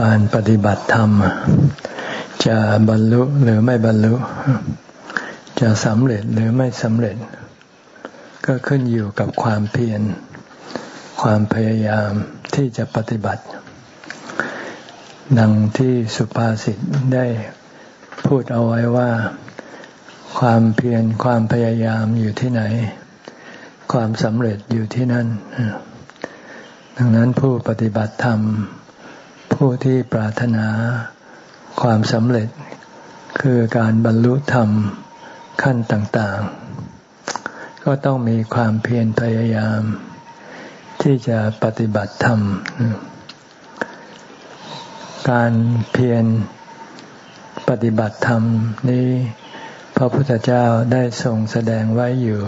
การปฏิบัติธรรม จะบรรลุหรือไม่บรรลุ จะสำเร็จหรือไม่สำเร็จ ก็ขึ้นอยู่กับความเพียรความพยายามที่จะปฏิบัติ ดังที่สุภาษิตได้พูดเอาไว้ว่า ความเพียรความพยายามอยู่ที่ไหน ความสำเร็จอยู่ที่นั่น ดังนั้นผู้ปฏิบัติธรรม ผู้ที่ปรารถนาความสำเร็จ คือการบรรลุธรรมขั้นต่างๆ ก็ต้องมีความเพียรพยายาม ที่จะปฏิบัติธรรม การเพียรปฏิบัติธรรมนี้พระพุทธเจ้าได้ทรงแสดงไว้อยู่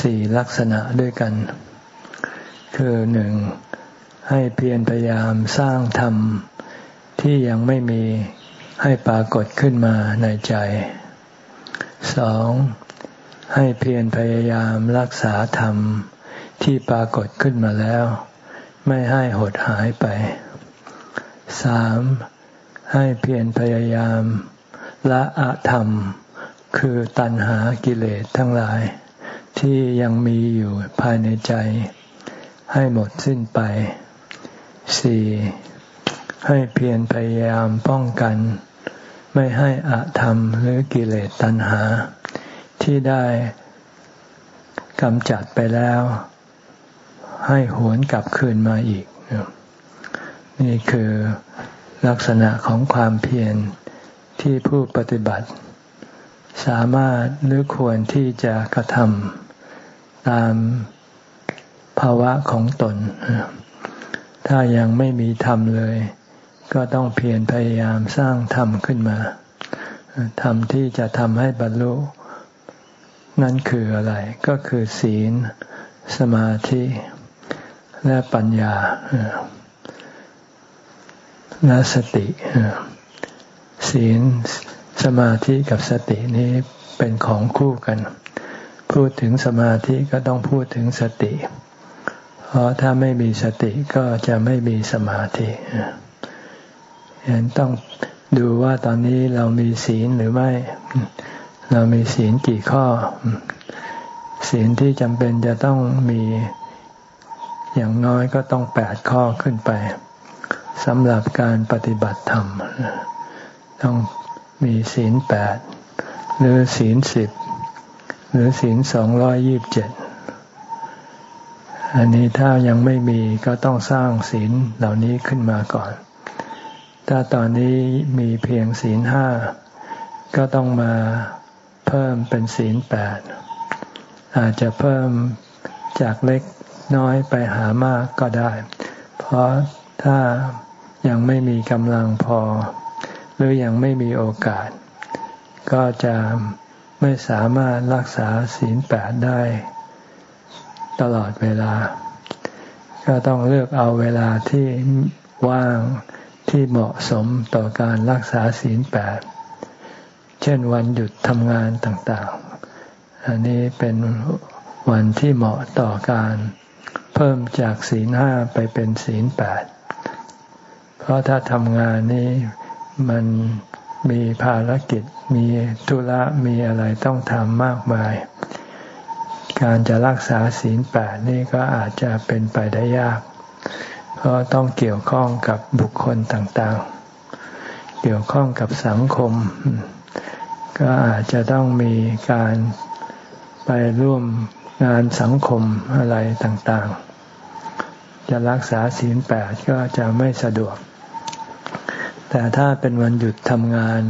สี่ลักษณะด้วยกัน คือหนึ่ง ให้เพียรพยายามสร้างธรรมที่ยังไม่มีให้ปรากฏขึ้นมาในใจสองให้เพียรพยายามรักษาธรรมที่ปรากฏขึ้นมาแล้ว ไม่ให้หดหายไปสามให้เพียรพยายามละอะธรรม คือตัณหากิเลสทั้งหลาย ที่ยังมีอยู่ภายในใจ ให้หมดสิ้นไป สี่ให้เพียรพยายามป้องกัน ไม่ให้อะธรรมหรือกิเลสตัณหา ที่ได้กำจัดไปแล้ว ให้หวนกลับคืนมาอีก นี่คือลักษณะของความเพียรที่ผู้ปฏิบัติ สามารถหรือควรที่จะกระทำตามภาวะของตน ถ้ายังไม่มีธรรมเลย ก็ต้องเพียรพยายามสร้างธรรมขึ้นมาธรรมที่จะทำให้บรรลุ นั่นคืออะไร ก็คือศีล สมาธิ และปัญญาและสติศีลสมาธิกับสตินี้เป็นของคู่กัน พูดถึงสมาธิก็ต้องพูดถึงสติเพราะถ้าไม่มีสติก็จะไม่มีสมาธิฉะนั้นต้องดูว่าตอนนี้เรามีศีลหรือไม่ เรามีศีลกี่ข้อ ศีลที่จำเป็นจะต้องมีอย่างน้อยก็ต้องแปดข้อขึ้นไปสำหรับการปฏิบัติธรรม ต้องมีศีลแปดหรือศีลสิบหรือศีลสองร้อยยิบเจ็ด อันนี้ถ้ายังไม่มีก็ต้องสร้างศีลเหล่านี้ขึ้นมาก่อน ถ้าตอนนี้มีเพียงศีลห้าก็ต้องมาเพิ่มเป็นศีลแปดอาจจะเพิ่มจากเล็กน้อยไปหามากก็ได้ เพราะถ้ายังไม่มีกำลังพอ หรือยังไม่มีโอกาส ก็จะไม่สามารถรักษาศีลแปดได้ ตลอดเวลา ก็ต้องเลือกเอาเวลาที่ว่างที่เหมาะสมต่อการรักษาศีลแปด เช่นวันหยุดทำงานต่างๆ อันนี้เป็นวันที่เหมาะต่อการเพิ่มจากศีลห้าไปเป็นศีลแปด เพราะถ้าทำงานนี้มันมีภารกิจมีธุระมีอะไรต้องทำมากมาย การจะรักษาศีลแปดนี่ก็อาจจะเป็นไปได้ยาก เพราะต้องเกี่ยวข้องกับบุคคลต่างๆ เกี่ยวข้องกับสังคม ก็อาจจะต้องมีการไปร่วมงานสังคมอะไรต่างๆ จะรักษาศีลแปดก็จะไม่สะดวก แต่ถ้าเป็นวันหยุดทำงาน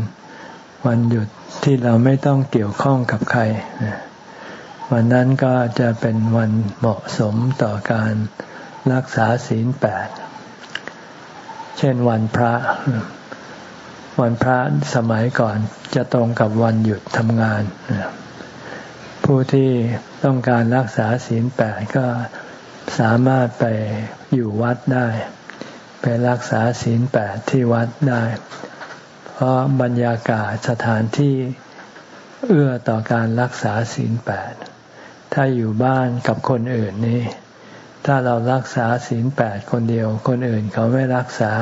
วันหยุดที่เราไม่ต้องเกี่ยวข้องกับใคร วันนั้นก็จะเป็นวันเหมาะสมต่อการรักษาศีลแปด เช่นวันพระ วันพระสมัยก่อนจะตรงกับวันหยุดทำงาน ผู้ที่ต้องการรักษาศีลแปดก็สามารถไปอยู่วัดได้ ไปรักษาศีลแปดที่วัดได้ เพราะบรรยากาศสถานที่เอื้อต่อการรักษาศีลแปด ถ้าอยู่บ้านกับคนอื่นนี่ถ้าเรารักษาศีลแปดคนเดียว คนอื่นเขาไม่รักษา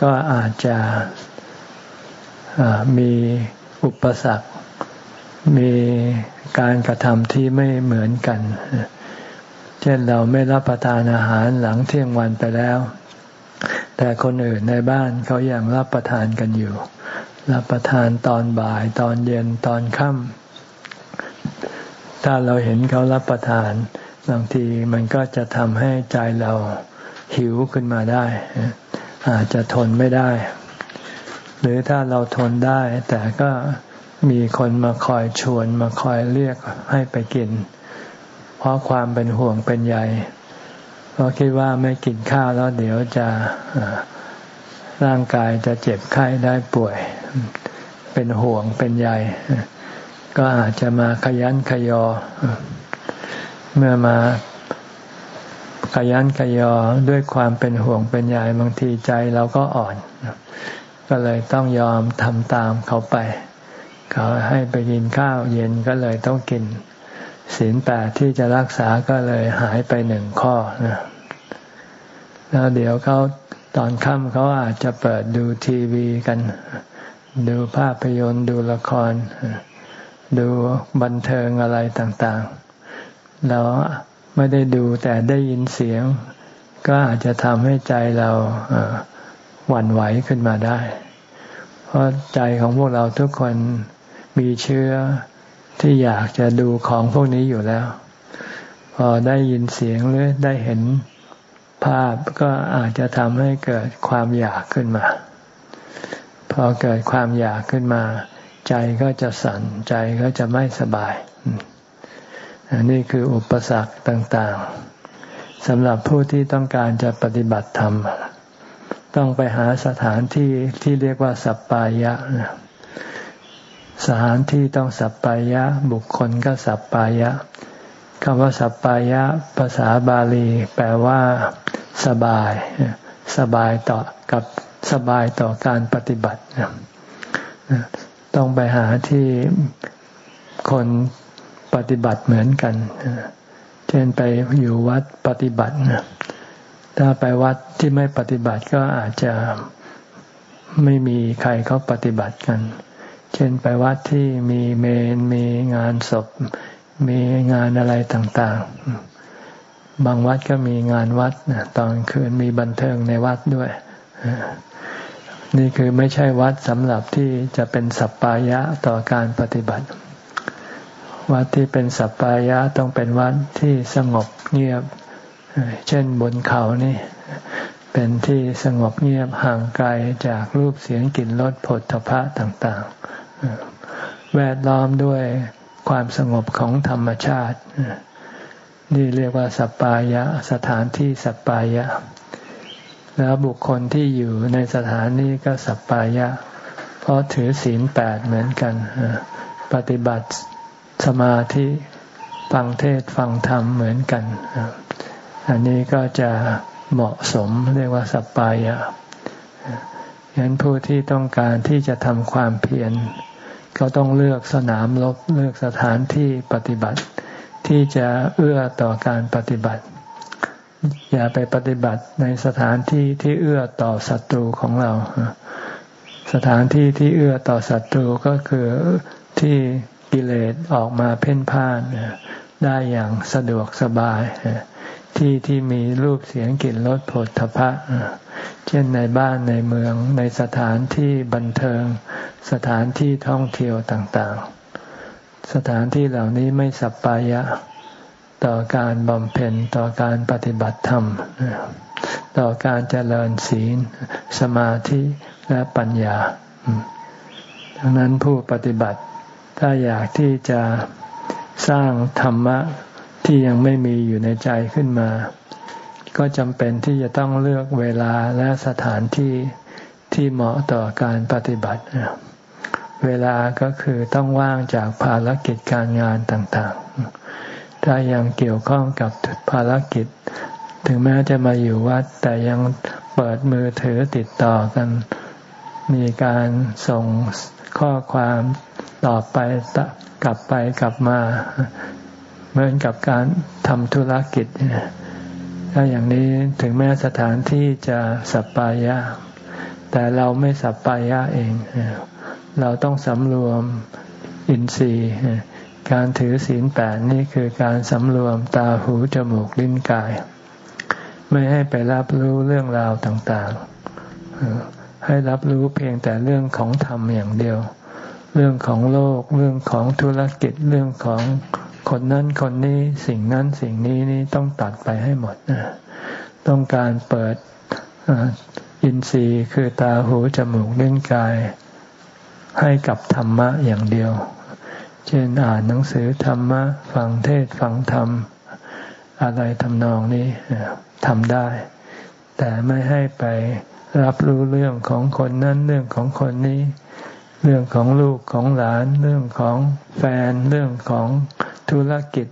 ก็อาจจะมีอุปสรรค มีการกระทำที่ไม่เหมือนกัน เช่นเราไม่รับประทานอาหารหลังเที่ยงวันไปแล้ว แต่คนอื่นในบ้านเขายัางรับประทานกันอยู่ รับประทานตอนบ่ายตอนเย็นตอนค่ำ ถ้าเราเห็นเขารับประทาน บางทีมันก็จะทำให้ใจเราหิวขึ้นมาได้ อาจจะทนไม่ได้ หรือถ้าเราทนได้ แต่ก็มีคนมาคอยชวนมาคอยเรียกให้ไปกิน เพราะความเป็นห่วงเป็นใยเพราะคิดว่าไม่กินข้าวแล้วเดี๋ยวจะร่างกายจะเจ็บไข้ได้ป่วย เป็นห่วงเป็นใย ก็อาจจะมาขยันขยอ เมื่อมาขยันขยอด้วยความเป็นห่วงเป็นใยบางทีใจเราก็อ่อน ก็เลยต้องยอมทำตามเขาไป เขาให้ไปกินข้าวเย็นก็เลยต้องกินศีลแปดที่จะรักษาก็เลยหายไปหนึ่งข้อนะแล้วเดี๋ยวเขาตอนค่ำเขาอาจจะเปิดดูทีวีกัน ดูภาพยนตร์ดูละคร ดูบันเทิงอะไรต่างๆ เราไม่ได้ดูแต่ได้ยินเสียง ก็อาจจะทำให้ใจเราหวั่นไหวขึ้นมาได้ เพราะใจของพวกเราทุกคนมีเชื้อที่อยากจะดูของพวกนี้อยู่แล้ว พอได้ยินเสียงหรือได้เห็นภาพก็อาจจะทำให้เกิดความอยากขึ้นมา พอเกิดความอยากขึ้นมา ใจก็จะสั่นใจก็จะไม่สบาย อันี่คืออุปสรรคต่างๆสำหรับผู้ที่ต้องการจะปฏิบัติธรรม ต้องไปหาสถานที่ที่เรียกว่าสัปปายะ สถานที่ต้องสัปปายะ บุคคลก็สัปปายะคำว่าสัปปายะ ภาษาบาลี แปลว่า สบาย สบายต่อกับสบายต่อการปฏิบัติ ต้องไปหาที่คนปฏิบัติเหมือนกัน เช่นไปอยู่วัดปฏิบัติ ถ้าไปวัดที่ไม่ปฏิบัติก็อาจจะไม่มีใครเขาปฏิบัติกัน เช่นไปวัดที่มีเมน มีงานศพ มีงานอะไรต่างๆ บางวัดก็มีงานวัดตอนคืนมีบันเทิงในวัดด้วย นี่คือไม่ใช่วัดสำหรับที่จะเป็นสัปปายะต่อการปฏิบัติ วัดที่เป็นสัปปายะต้องเป็นวัดที่สงบเงียบ เช่นบนเขานี่ เป็นที่สงบเงียบห่างไกลจากรูปเสียงกลิ่นรสผลทพะต่างๆ แวดล้อมด้วยความสงบของธรรมชาติ นี่เรียกว่าสัปปายะ สถานที่สัปปายะ แล้วบุคคลที่อยู่ในสถานนี้ก็สัปปายะ เพราะถือศีลแปดเหมือนกัน ปฏิบัติสมาธิฟังเทศฟังธรรมเหมือนกัน อันนี้ก็จะเหมาะสมเรียกว่าสัปปายะฉะนั้นผู้ที่ต้องการที่จะทำความเพียรก็ต้องเลือกสนามรบเลือกสถานที่ปฏิบัติ ที่จะเอื้อต่อการปฏิบัติ อย่าไปปฏิบัติในสถานที่ที่เอื้อต่อศัตรูของเรา สถานที่ที่เอื้อต่อศัตรูก็คือที่กิเลสออกมาเพ่นพ่านได้อย่างสะดวกสบาย ที่ที่มีรูปเสียงกลิ่นรสผลทพะ เช่นในบ้านในเมืองในสถานที่บันเทิง สถานที่ท่องเที่ยวต่างๆ สถานที่เหล่านี้ไม่สัปปายะ ต่อการบำเพ็ญต่อการปฏิบัติธรรม ต่อการเจริญศีล สมาธิและปัญญา ดังนั้นผู้ปฏิบัติถ้าอยากที่จะสร้างธรรมะที่ยังไม่มีอยู่ในใจขึ้นมา ก็จำเป็นที่จะต้องเลือกเวลาและสถานที่ที่เหมาะต่อการปฏิบัติ เวลาก็คือต้องว่างจากภารกิจการงานต่างๆ ถ้ายังเกี่ยวข้องกับภารกิจ ถึงแม้จะมาอยู่วัด แต่ยังเปิดมือถือติดต่อกัน มีการส่งข้อความต่อไปกลับไปกลับมา เหมือนกับการทำธุรกิจ ถ้าอย่างนี้ถึงแม้สถานที่จะสัปปายะ แต่เราไม่สัปปายะเอง เราต้องสำรวมอินทรีย์ การถือศีลแปดนี่คือการสำรวมตาหูจมูกลิ้นกาย ไม่ให้ไปรับรู้เรื่องราวต่างๆ ให้รับรู้เพียงแต่เรื่องของธรรมอย่างเดียว เรื่องของโลก เรื่องของธุรกิจเรื่องของคนนั้นคนนี้สิ่งนั้นสิ่งนี้นี่ต้องตัดไปให้หมดนะต้องการเปิดอินทรีย์คือตาหูจมูกเล่นกาย ให้กับธรรมะอย่างเดียว เช่นอ่านหนังสือธรรมะ ฟังเทศฟังธรรม อะไรทำนองนี้ทำได้ แต่ไม่ให้ไปรับรู้เรื่องของคนนั้นเรื่องของคนนี้ เรื่องของลูกของหลาน เรื่องของแฟน เรื่องของธุรกิจ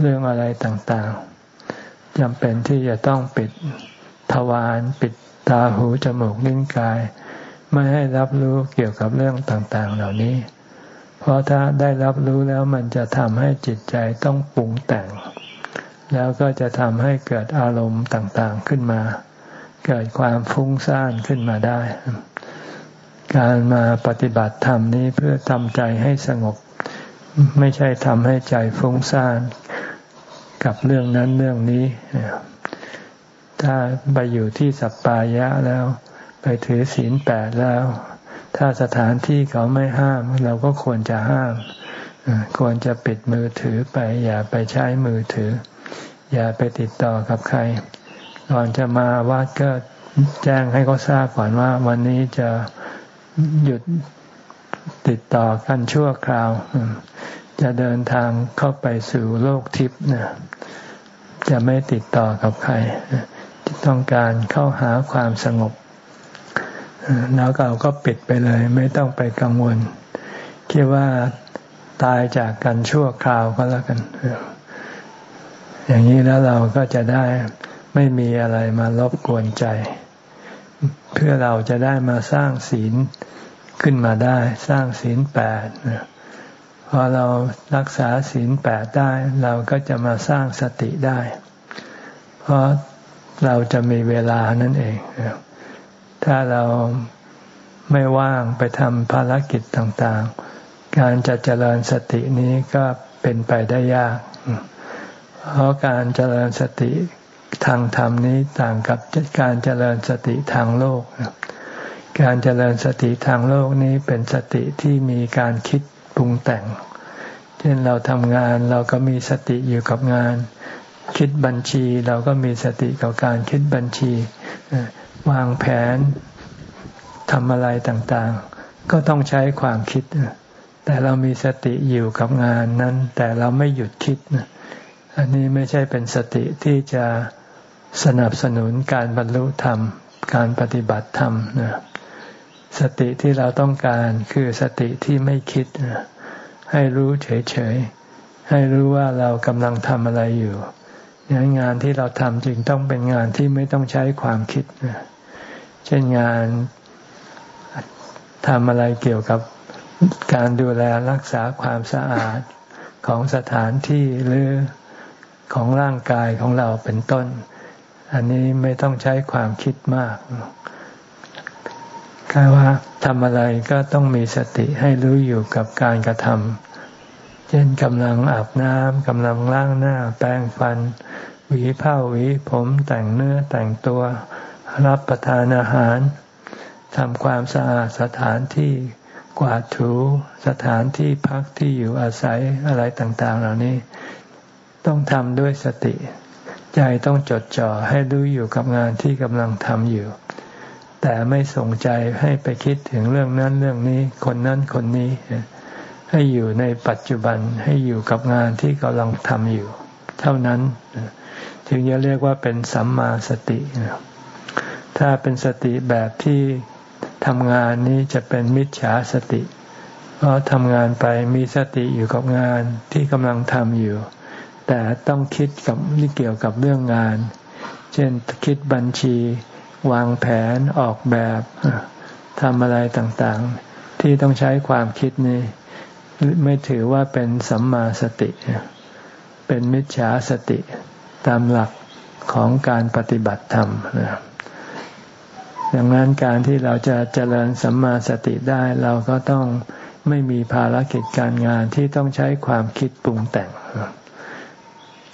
เรื่องอะไรต่างๆจำเป็นที่จะต้องปิดทวารปิดตาหูจมูกลิ้นกาย ไม่ให้รับรู้เกี่ยวกับเรื่องต่างๆ เหล่านี้ เพราะถ้าได้รับรู้แล้วมันจะทำให้จิตใจต้องปรุงแต่ง แล้วก็จะทำให้เกิดอารมณ์ต่างๆขึ้นมา เกิดความฟุ้งซ่านขึ้นมาได้ การมาปฏิบัติธรรมนี้เพื่อทำใจให้สงบ ไม่ใช่ทำให้ใจฟุ้งซ่านกับเรื่องนั้นเรื่องนี้ ถ้าไปอยู่ที่สัปปายะแล้ว ไปถือศีลแปดแล้ว ถ้าสถานที่เขาไม่ห้าม เราก็ควรจะห้าม ควรจะปิดมือถือไป อย่าไปใช้มือถือ อย่าไปติดต่อกับใครก่อนจะมาวัดก็แจ้งให้เขาทราบก่อนว่า วันนี้จะหยุดติดต่อกันชั่วคราว จะเดินทางเข้าไปสู่โลกทิพย์นะจะไม่ติดต่อกับใคร ต้องการเข้าหาความสงบ แล้วเราก็ปิดไปเลย ไม่ต้องไปกังวล คิดว่าตายจากกันชั่วคราวก็แล้วกัน อย่างนี้แล้วเราก็จะได้ไม่มีอะไรมารบกวนใจ เพื่อเราจะได้มาสร้างศีลขึ้นมาได้ สร้างศีลแปดพอเรารักษาศีลแปดได้ เราก็จะมาสร้างสติได้ เพราะเราจะมีเวลานั่นเอง ถ้าเราไม่ว่างไปทำภารกิจต่างๆ การจะเจริญสตินี้ก็เป็นไปได้ยาก เพราะการเจริญสติทางธรรมนี้ต่างกับการเจริญสติทางโลก การเจริญสติทางโลกนี้เป็นสติที่มีการคิดปรุงแต่ง เช่นเราทำงานเราก็มีสติอยู่กับงาน คิดบัญชีเราก็มีสติกับการคิดบัญชี วางแผนทำอะไรต่างๆ ก็ต้องใช้ความคิด แต่เรามีสติอยู่กับงานนั้น แต่เราไม่หยุดคิด อันนี้ไม่ใช่เป็นสติที่จะสนับสนุนการบรรลุธรรม การปฏิบัติธรรมนะสติที่เราต้องการคือสติที่ไม่คิด ให้รู้เฉยๆ ให้รู้ว่าเรากำลังทำอะไรอยู่งานที่เราทำจึงต้องเป็นงานที่ไม่ต้องใช้ความคิด เช่นงานทำอะไรเกี่ยวกับการดูแลรักษาความสะอาดของสถานที่หรือของร่างกายของเราเป็นต้น อันนี้ไม่ต้องใช้ความคิดมากก็ว่าทำอะไรก็ต้องมีสติให้รู้อยู่กับการกระทำเช่นกำลังอาบน้ำกำลังล้างหน้า แปรงฟัน หวีผ้าหวีผมแต่งเนื้อแต่งตัว รับประทานอาหารทำความสะอาดสถานที่กวาดถูสถานที่พักที่อยู่อาศัยอะไรต่าง ๆ เหล่านี้ ต้องทำด้วยสติ ใจต้องจดจ่อให้รู้อยู่กับงานที่กำลังทำอยู่ แต่ไม่ส่งใจให้ไปคิดถึงเรื่องนั้นเรื่องนี้ คนนั้นคนนี้ ให้อยู่ในปัจจุบันให้อยู่กับงานที่กำลังทำอยู่ เท่านั้น ถึงจะเรียกว่าเป็นสัมมาสติ ถ้าเป็นสติแบบที่ทำงานนี้จะเป็นมิจฉาสติ เพราะทำงานไปมีสติอยู่กับงานที่กำลังทำอยู่ แต่ต้องคิดกับนี่เกี่ยวกับเรื่องงาน เช่นคิดบัญชี วางแผนออกแบบทำอะไรต่างๆ ที่ต้องใช้ความคิดนี้ ไม่ถือว่าเป็นสัมมาสติ เป็นมิจฉาสติตามหลักของการปฏิบัติธรรม ดังนั้นการที่เราจะเจริญสัมมาสติได้เราก็ต้องไม่มีภารกิจการงานที่ต้องใช้ความคิดปรุงแต่ง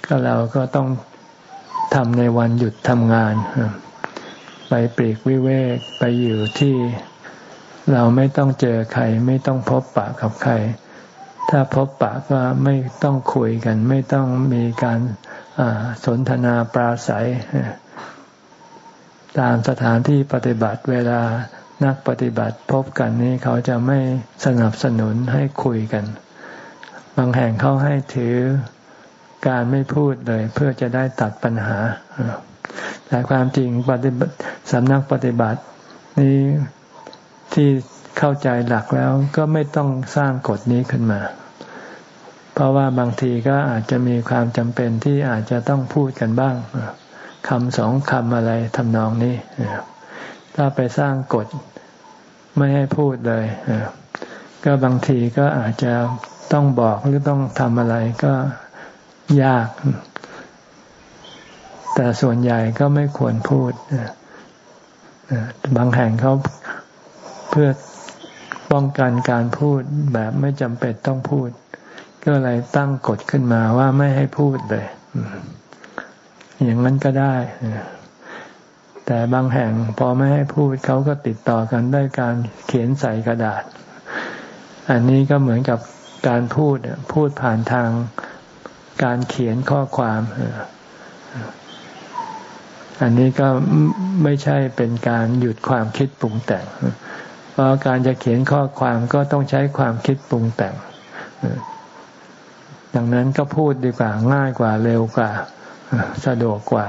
ก็เราก็ต้องทำในวันหยุดทำงาน ไปปลีกวิเวกไปอยู่ที่เราไม่ต้องเจอใคร ไม่ต้องพบปะกับใคร ถ้าพบปะก็ไม่ต้องคุยกัน ไม่ต้องมีการสนทนาปราศัย ตามสถานที่ปฏิบัติเวลานักปฏิบัติพบกันนี้เขาจะไม่สนับสนุนให้คุยกัน บางแห่งเขาให้ถือการไม่พูดเลย เพื่อจะได้ตัดปัญหา แต่ความจริงปฏิบัติสำนักปฏิบัติ นี้ที่เข้าใจหลักแล้วก็ไม่ต้องสร้างกฎนี้ขึ้นมา เพราะว่าบางทีก็อาจจะมีความจำเป็นที่อาจจะต้องพูดกันบ้าง คำสองคำอะไรทำนองนี้ถ้าไปสร้างกฎไม่ให้พูดเลยก็บางทีก็อาจจะต้องบอกหรือต้องทำอะไรก็ยาก แต่ส่วนใหญ่ก็ไม่ควรพูดบางแห่งเขาเพื่อป้องกันการพูดแบบไม่จำเป็นต้องพูด ก็เลยตั้งกฎขึ้นมาว่าไม่ให้พูดเลย อย่างนั้นก็ได้แต่บางแห่งพอไม่ให้พูดเขาก็ติดต่อกันด้วยการเขียนใส่กระดาษ อันนี้ก็เหมือนกับการพูดพูดผ่านทางการเขียนข้อความอันนี้ก็ไม่ใช่เป็นการหยุดความคิดปรุงแต่ง เพราะการจะเขียนข้อความก็ต้องใช้ความคิดปรุงแต่งดังนั้นก็พูดดีกว่าง่ายกว่าเร็วกว่า สะดวกกว่า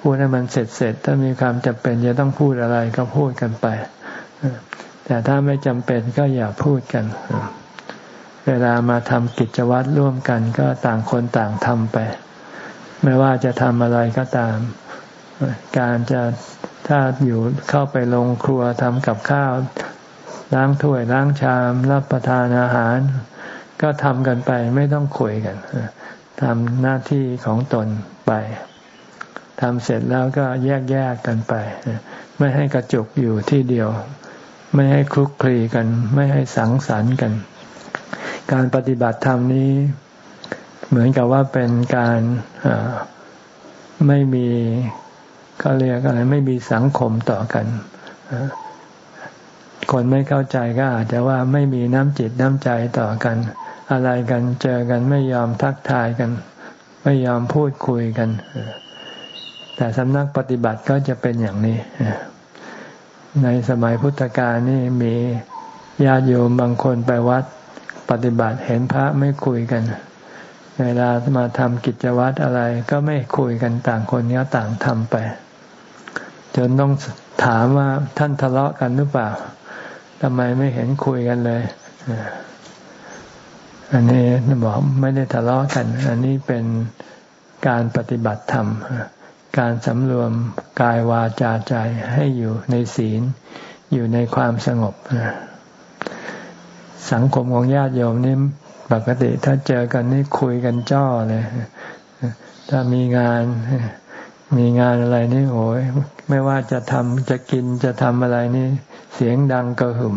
พูดให้มันเสร็จเสร็จถ้ามีความจำเป็นจะต้องพูดอะไรก็พูดกันไป แต่ถ้าไม่จำเป็นก็อย่าพูดกัน เวลามาทำกิจวัตรร่วมกันก็ต่างคนต่างทำไป ไม่ว่าจะทำอะไรก็ตาม การจะถ้าอยู่เข้าไปลงครัวทำกับข้าวล้างถ้วยล้างชาม รับประทานอาหาร ก็ทำกันไปไม่ต้องคุยกัน ทำหน้าที่ของตนไปทำเสร็จแล้วก็แยกแยกกันไป ไม่ให้กระจุกอยู่ที่เดียว ไม่ให้คลุกคลีกัน ไม่ให้สังสรรค์กัน การปฏิบัติธรรมนี้เหมือนกับว่าเป็นการไม่มีก็เรียกอะไรไม่มีสังคมต่อกัน คนไม่เข้าใจก็อาจจะว่าไม่มีน้ำจิตน้ำใจต่อกัน อะไรกันเจอกันไม่ยอมทักทายกัน ไม่ยอมพูดคุยกัน แต่สำนักปฏิบัติก็จะเป็นอย่างนี้ ในสมัยพุทธกาลนี่มีญาติโยมบางคนไปวัดปฏิบัติเห็นพระไม่คุยกัน เวลามาทำกิจวัตรอะไรก็ไม่คุยกันต่างคนก็ต่างทำไป จนต้องถามว่าท่านทะเลาะกันหรือเปล่าทำไมไม่เห็นคุยกันเลย อันนี้บอกไม่ได้ทะเลาะกัน อันนี้เป็นการปฏิบัติธรรม การสำรวมกายวาจาใจให้อยู่ในศีล อยู่ในความสงบ สังคมของญาติโยมนี่ปกติถ้าเจอกันนี่คุยกันจ้อเลย ถ้ามีงานมีงานอะไรนี่โอ้ยไม่ว่าจะทำจะกินจะทำอะไรนี่ เสียงดังกระหึ่ม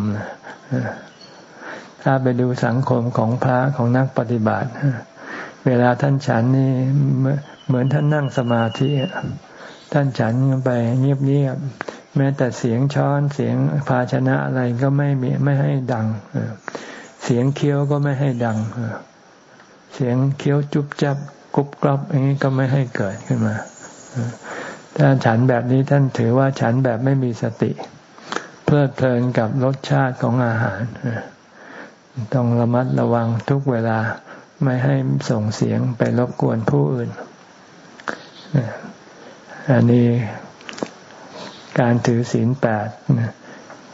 ถ้าไปดูสังคมของพระของนักปฏิบัติ เวลาท่านฉันนี่เหมือนท่านนั่งสมาธิท่านฉันไปเงียบๆแม้แต่เสียงช้อนเสียงภาชนะอะไรก็ไม่มีไม่ให้ดังเสียงเคี้ยวก็ไม่ให้ดังเสียงเคี้ยวจุบจับกรุบกรอบอย่างนี้ก็ไม่ให้เกิดขึ้นมาถ้าฉันแบบนี้ท่านถือว่าฉันแบบไม่มีสติ เพลิดเพลินกับรสชาติของอาหาร ต้องระมัดระวังทุกเวลาไม่ให้ส่งเสียงไปรบกวนผู้อื่น อันนี้การถือศีลแปด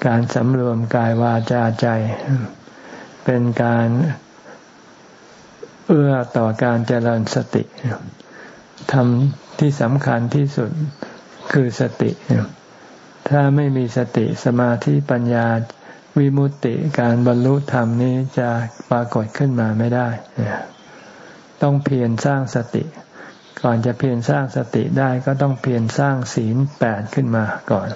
การสำรวมกายวาจาใจ เป็นการเอื้อต่อการเจริญสติทำที่สำคัญที่สุดคือสติ ถ้าไม่มีสติสมาธิปัญญา วิมุตติการบรรลุธรรมนี้จะปรากฏขึ้นมาไม่ได้ ต้องเพียรสร้างสติ ก่อนจะเพียรสร้างสติได้ก็ต้องเพียรสร้างศีลแปดขึ้นมาก่อน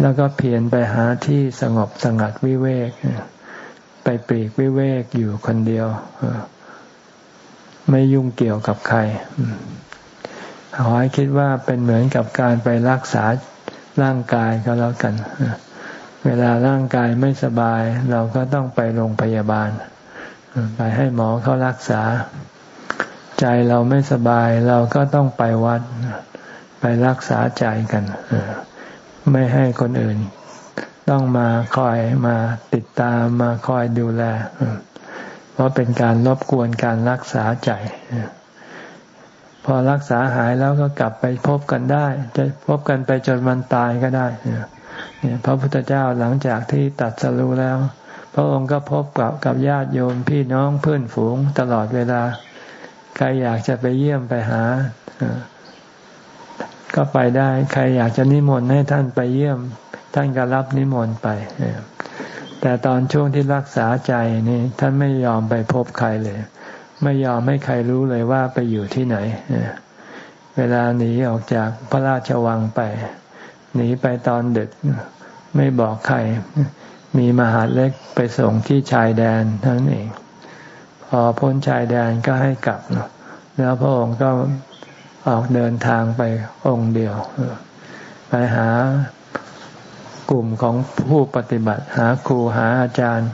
แล้วก็เพียรไปหาที่สงบสงัดวิเวก ไปปลีกวิเวกอยู่คนเดียว ไม่ยุ่งเกี่ยวกับใครขอให้คิดว่าเป็นเหมือนกับการไปรักษาร่างกายก็แล้วกัน เวลาร่างกายไม่สบาย เราก็ต้องไปโรงพยาบาล ไปให้หมอเขารักษา ใจเราไม่สบาย เราก็ต้องไปวัด ไปรักษาใจกันไม่ให้คนอื่น ต้องมาคอยมาติดตามมาคอยดูแล เพราะเป็นการรบกวนการรักษาใจพอรักษาหายแล้วก็กลับไปพบกันได้ จะพบกันไปจนวันตายก็ได้ เนี่ยพระพุทธเจ้าหลังจากที่ตัดสรู้แล้ว พระองค์ก็พบกับกับญาติโยมพี่น้องเพื่อนฝูงตลอดเวลา ใครอยากจะไปเยี่ยมไปหา ก็ไปได้ ใครอยากจะนิมนต์ให้ท่านไปเยี่ยม ท่านก็รับนิมนต์ไป แต่ตอนช่วงที่รักษาใจนี่ท่านไม่ยอมไปพบใครเลย ไม่ยอมให้ใครรู้เลยว่าไปอยู่ที่ไหน เวลาหนีออกจากพระราชวังไป หนีไปตอนดึก ไม่บอกใคร มีมหาเล็กไปส่งที่ชายแดนทั้งนเอง พอพ้นชายแดนก็ให้กลับ แล้วพระองค์ก็ออกเดินทางไปองค์เดียว ไปหากลุ่มของผู้ปฏิบัติ หาครูหาอาจารย์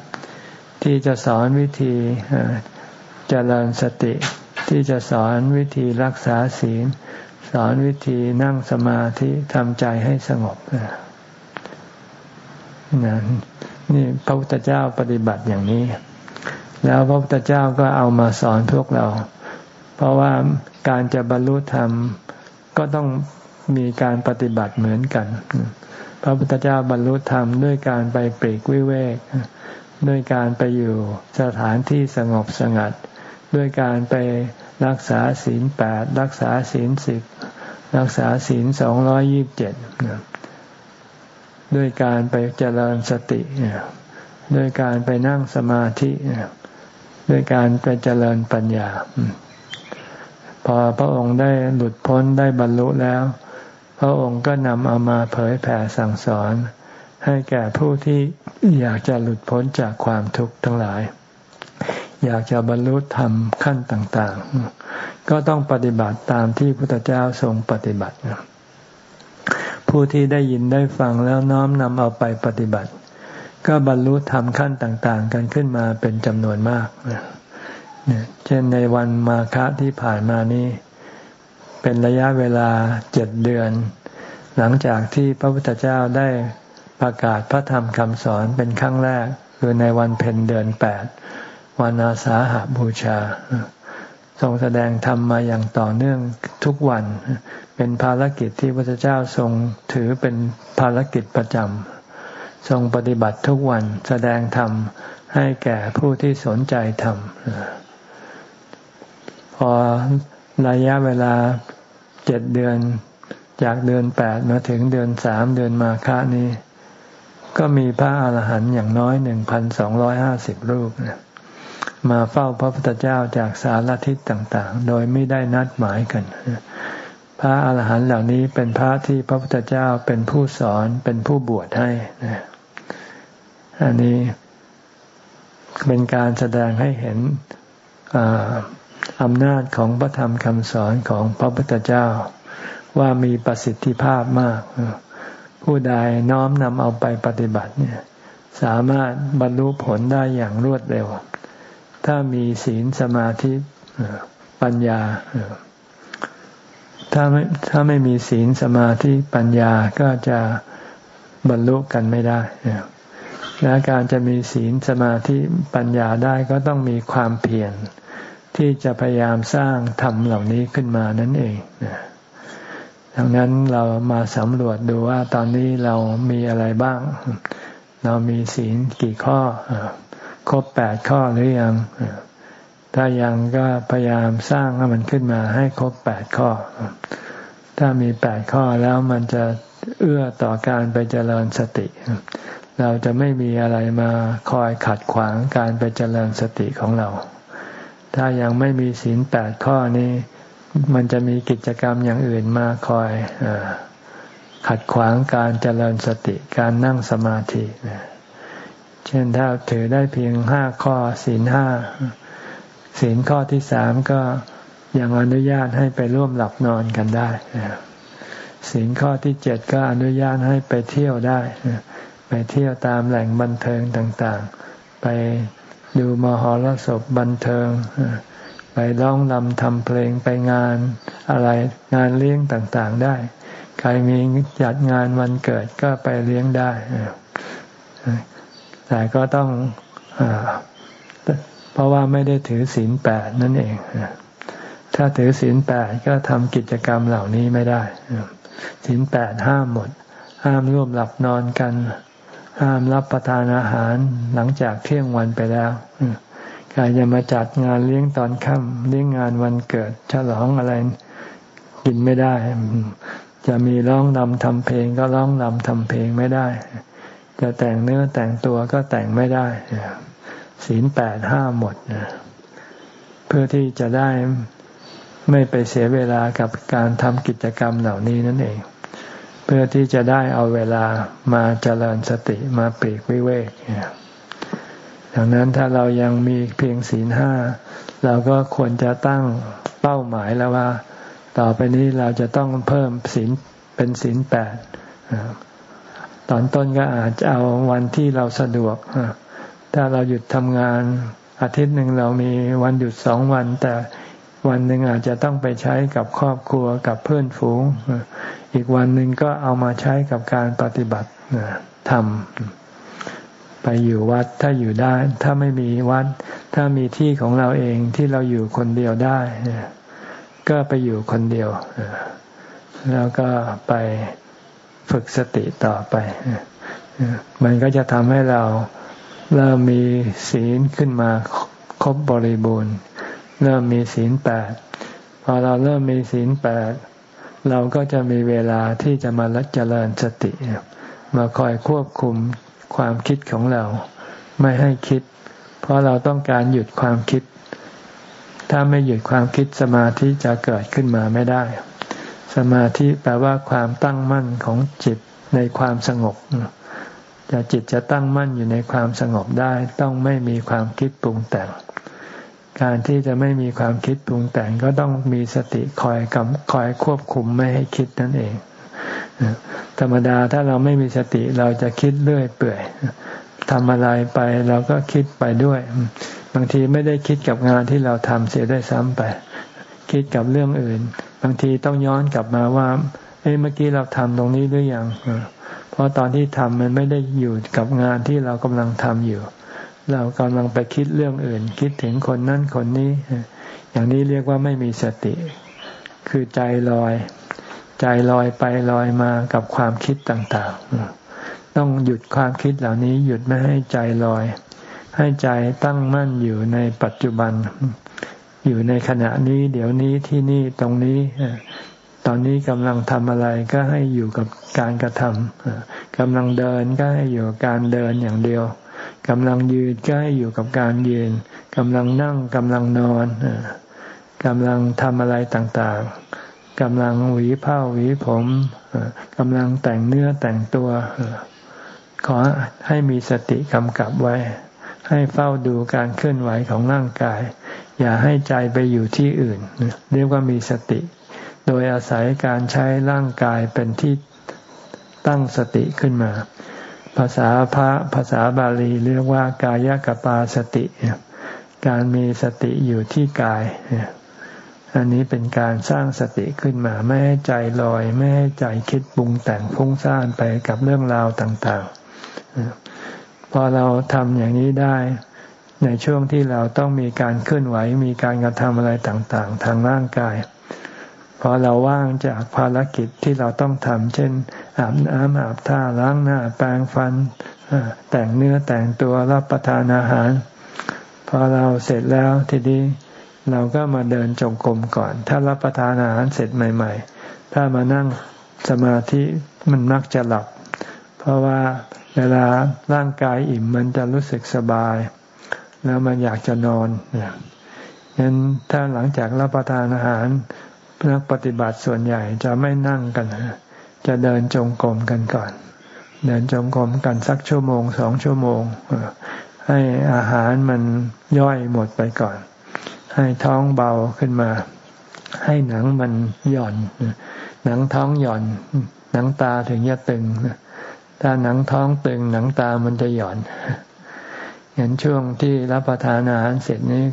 ที่จะสอนวิธีเจริญสติ ที่จะสอนวิธีรักษาศีล สอนวิธีนั่งสมาธิทำใจให้สงบนั่นนี่พระพุทธเจ้าปฏิบัติอย่างนี้ แล้วพระพุทธเจ้าก็เอามาสอนพวกเรา เพราะว่าการจะบรรลุธรรมก็ต้องมีการปฏิบัติเหมือนกัน พระพุทธเจ้าบรรลุธรรมด้วยการไปปรีกวิเวก ด้วยการไปอยู่สถานที่สงบสงัด ด้วยการไป รักษาศีลแปดรักษาศีลสิบรักษาศีลสองร้อยยิบเจ็ดด้วยการไปเจริญสติด้วยการไปนั่งสมาธิด้วยการไปเจริญปัญญา พอพระองค์ได้หลุดพ้นได้บรรลุแล้ว พระองค์ก็นำเอามาเผยแผ่สั่งสอน ให้แก่ผู้ที่อยากจะหลุดพ้นจากความทุกข์ทั้งหลาย อยากจะบรรลุธรรมขั้นต่าง ๆ ก็ต้องปฏิบัติตามที่พุทธเจ้าทรงปฏิบัติ ผู้ที่ได้ยินได้ฟังแล้วน้อมนำเอาไปปฏิบัติ ก็บรรลุธรรมขั้นต่าง ๆ กันขึ้นมาเป็นจำนวนมาก เช่นในวันมาฆะที่ผ่านมานี้ เป็นระยะเวลาเจ็ดเดือน หลังจากที่พระพุทธเจ้าได้ประกาศพระธรรมคำสอนเป็นครั้งแรกคือในวันเพ็ญเดือนแปด วันอาสาหาบูชาทรงแสดงธรรมมาอย่างต่อเนื่องทุกวัน เป็นภารกิจที่พระเจ้าทรงถือเป็นภารกิจประจำทรงปฏิบัติทุกวันแสดงธรรมให้แก่ผู้ที่สนใจธรรมพอระยะเวลาเจ็ดเดือนจากเดือนแปดมาถึงเดือนสามเดือนมาฆานี้ ก็มีพระอาหารหันต์อย่างน้อยหนึ่งพันสองร้อยห้าสิบรูปนะ มาเฝ้าพระพุทธเจ้าจากสารทิศต่างๆ โดยไม่ได้นัดหมายกัน พระอาหารหันต์เหล่านี้เป็นพระที่พระพุทธเจ้าเป็นผู้สอนเป็นผู้บวชให้อันนี้เป็นการแสดงให้เห็นอำนาจของพระธรรมคำสอนของพระพุทธเจ้า ว่ามีประสิทธิภาพมาก ผู้ใดน้อมนำเอาไปปฏิบัติเนี่ย สามารถบรรลุผลได้อย่างรวดเร็ว ถ้ามีศีลสมาธิปัญญา ถ้าไม่ถ้าไม่มีศีลสมาธิปัญญาก็จะบรรลุกันไม่ได้และการจะมีศีลสมาธิปัญญาได้ก็ต้องมีความเพียรที่จะพยายามสร้างธรรมเหล่านี้ขึ้นมานั่นเองดังนั้นเรามาสำรวจดูว่าตอนนี้เรามีอะไรบ้าง เรามีศีลกี่ข้อ ครบแปดข้อหรือยัง ถ้ายังก็พยายามสร้างให้มันขึ้นมาให้ครบแปดข้อ ถ้ามีแปดข้อแล้วมันจะเอื้อต่อการไปเจริญสติ เราจะไม่มีอะไรมาคอยขัดขวางการไปเจริญสติของเรา ถ้ายังไม่มีศีลแปดข้อนี้ มันจะมีกิจกรรมอย่างอื่นมาคอยอขัดขวางการเจริญสติการนั่งสมาธิ เช่นถ้าถือได้เพียงห้าข้อศีลห้าศีลข้อที่สามก็ยังอนุญาตให้ไปร่วมหลับนอนกันได้ศีลข้อที่เจ็ดก็อนุญาตให้ไปเที่ยวได้ ไปเที่ยวตามแหล่งบันเทิงต่างๆ ไปดูมหรสพบันเทิง ไปร้องนำทำเพลงไปงานอะไรงานเลี้ยงต่างๆได้ ใครมีจัดงานวันเกิดก็ไปเลี้ยงได้ แต่ก็ต้องเพราะว่าไม่ได้ถือศีลแปดนั่นเอง ถ้าถือศีลแปดก็ทำกิจกรรมเหล่านี้ไม่ได้ศีลแปดห้ามหมด ห้ามร่วมหลับนอนกัน ห้ามรับประทานอาหารหลังจากเที่ยงวันไปแล้วใครจะมาจัดงานเลี้ยงตอนค่ำเลี้ยงงานวันเกิด ฉลองอะไรกินไม่ได้ จะมีร้องนำทำเพลงก็ร้องนำทำเพลงไม่ได้ จะแต่งเนื้อแต่งตัวก็แต่งไม่ได้ศีลแปดห้าหมดเพื่อที่จะได้ไม่ไปเสียเวลากับการทำกิจกรรมเหล่านี้นั่นเอง เพื่อที่จะได้เอาเวลามาเจริญสติมาปีกวิเวกดังนั้นถ้าเรายังมีเพียงศีลห้าเราก็ควรจะตั้งเป้าหมายแล้วว่า ต่อไปนี้เราจะต้องเพิ่มศีลเป็นศีลแปด ตอนต้นก็อาจจะเอาวันที่เราสะดวก ถ้าเราหยุดทำงาน อาทิตย์หนึ่งเรามีวันหยุดสองวัน แต่วันหนึ่งอาจจะต้องไปใช้กับครอบครัวกับเพื่อนฝูง อีกวันหนึ่งก็เอามาใช้กับการปฏิบัติทำไปอยู่วัดถ้าอยู่ได้ ถ้าไม่มีวัด ถ้ามีที่ของเราเองที่เราอยู่คนเดียวได้ ก็ไปอยู่คนเดียวแล้วก็ไป ฝึกสติต่อไป มันก็จะทำให้เราเริ่มมีศีลขึ้นมาครบบริบูรณ์ เริ่มมีศีลแปดพอเราเริ่มมีศีลแปดเราก็จะมีเวลาที่จะมาลัเจริญสติ มาคอยควบคุมความคิดของเรา ไม่ให้คิด เพราะเราต้องการหยุดความคิด ถ้าไม่หยุดความคิดสมาธิจะเกิดขึ้นมาไม่ได้ สมาธิแปลว่าความตั้งมั่นของจิตในความสงบจะจิตจะตั้งมั่นอยู่ในความสงบได้ ต้องไม่มีความคิดปรุงแต่ง การที่จะไม่มีความคิดปรุงแต่งก็ต้องมีสติคอยกำคอยควบคุมไม่ให้คิดนั่นเอง ธรรมดาถ้าเราไม่มีสติเราจะคิดเรื่อยเปื่อยทำอะไรไปเราก็คิดไปด้วย บางทีไม่ได้คิดกับงานที่เราทำเสียได้ซ้ำไป คิดกับเรื่องอื่น บางทีต้องย้อนกลับมาว่าเอ้เมื่อกี้เราทำตรงนี้หรือยังเพราะตอนที่ทำมันไม่ได้อยู่กับงานที่เรากำลังทำอยู่ เรากำลังไปคิดเรื่องอื่น คิดถึงคนนั้นคนนี้ อย่างนี้เรียกว่าไม่มีสติ คือใจลอย ใจลอยไปลอยมากับความคิดต่างๆ ต้องหยุดความคิดเหล่านี้ หยุดไม่ให้ใจลอย ให้ใจตั้งมั่นอยู่ในปัจจุบัน อยู่ในขณะนี้ เดี๋ยวนี้ที่นี่ตรงนี้ตอนนี้กำลังทำอะไรก็ให้อยู่กับการกระทำกำลังเดินก็ให้อยู่กับการเดินอย่างเดียวกำลังยืนก็ให้อยู่กับการยืนกำลังนั่งกำลังนอนกำลังทำอะไรต่างๆกำลังหวีผ้าหวีผมกำลังแต่งเนื้อแต่งตัวขอให้มีสติกำกับไว้ ให้เฝ้าดูการเคลื่อนไหวของร่างกาย อย่าให้ใจไปอยู่ที่อื่น เรียกว่ามีสติ โดยอาศัยการใช้ร่างกายเป็นที่ตั้งสติขึ้นมา ภาษาพระภาษาบาลีเรียกว่ากายกปาสติ การมีสติอยู่ที่กาย อันนี้เป็นการสร้างสติขึ้นมา ไม่ให้ใจลอย ไม่ให้ใจคิดปรุงแต่งฟุ้งซ่านไปกับเรื่องราวต่าง ๆ พอเราทำอย่างนี้ได้ ในช่วงที่เราต้องมีการเคลื่อนไหวมีการกระทำอะไรต่างๆ ทางร่างกาย พอเราว่างจากภารกิจที่เราต้องทำเช่น อาบน้ำอาบท่าล้างหน้าแปรงฟัน แต่งเนื้อแต่งตัวรับประทานอาหาร พอเราเสร็จแล้วทีนี้เราก็มาเดินจงกรมก่อน ถ้ารับประทานอาหารเสร็จใหม่ ๆ ถ้ามานั่งสมาธิมันมักจะหลับ เพราะว่าเวลาร่างกายอิ่มมันจะรู้สึกสบาย แล้วมันอยากจะนอนงั้นถ้าหลังจากรับประทานอาหารนักปฏิบัติส่วนใหญ่จะไม่นั่งกันจะเดินจงกรมกันก่อน เดินจงกรมกันสักชั่วโมงสองชั่วโมง ให้อาหารมันย่อยหมดไปก่อน ให้ท้องเบาขึ้นมา ให้หนังมันหย่อน หนังท้องหย่อน หนังตาถึงจะตึงถ้าหนังท้องตึง หนังตามันจะหย่อน เห็นช่วงที่รับประทานอาหารเสร็จนี้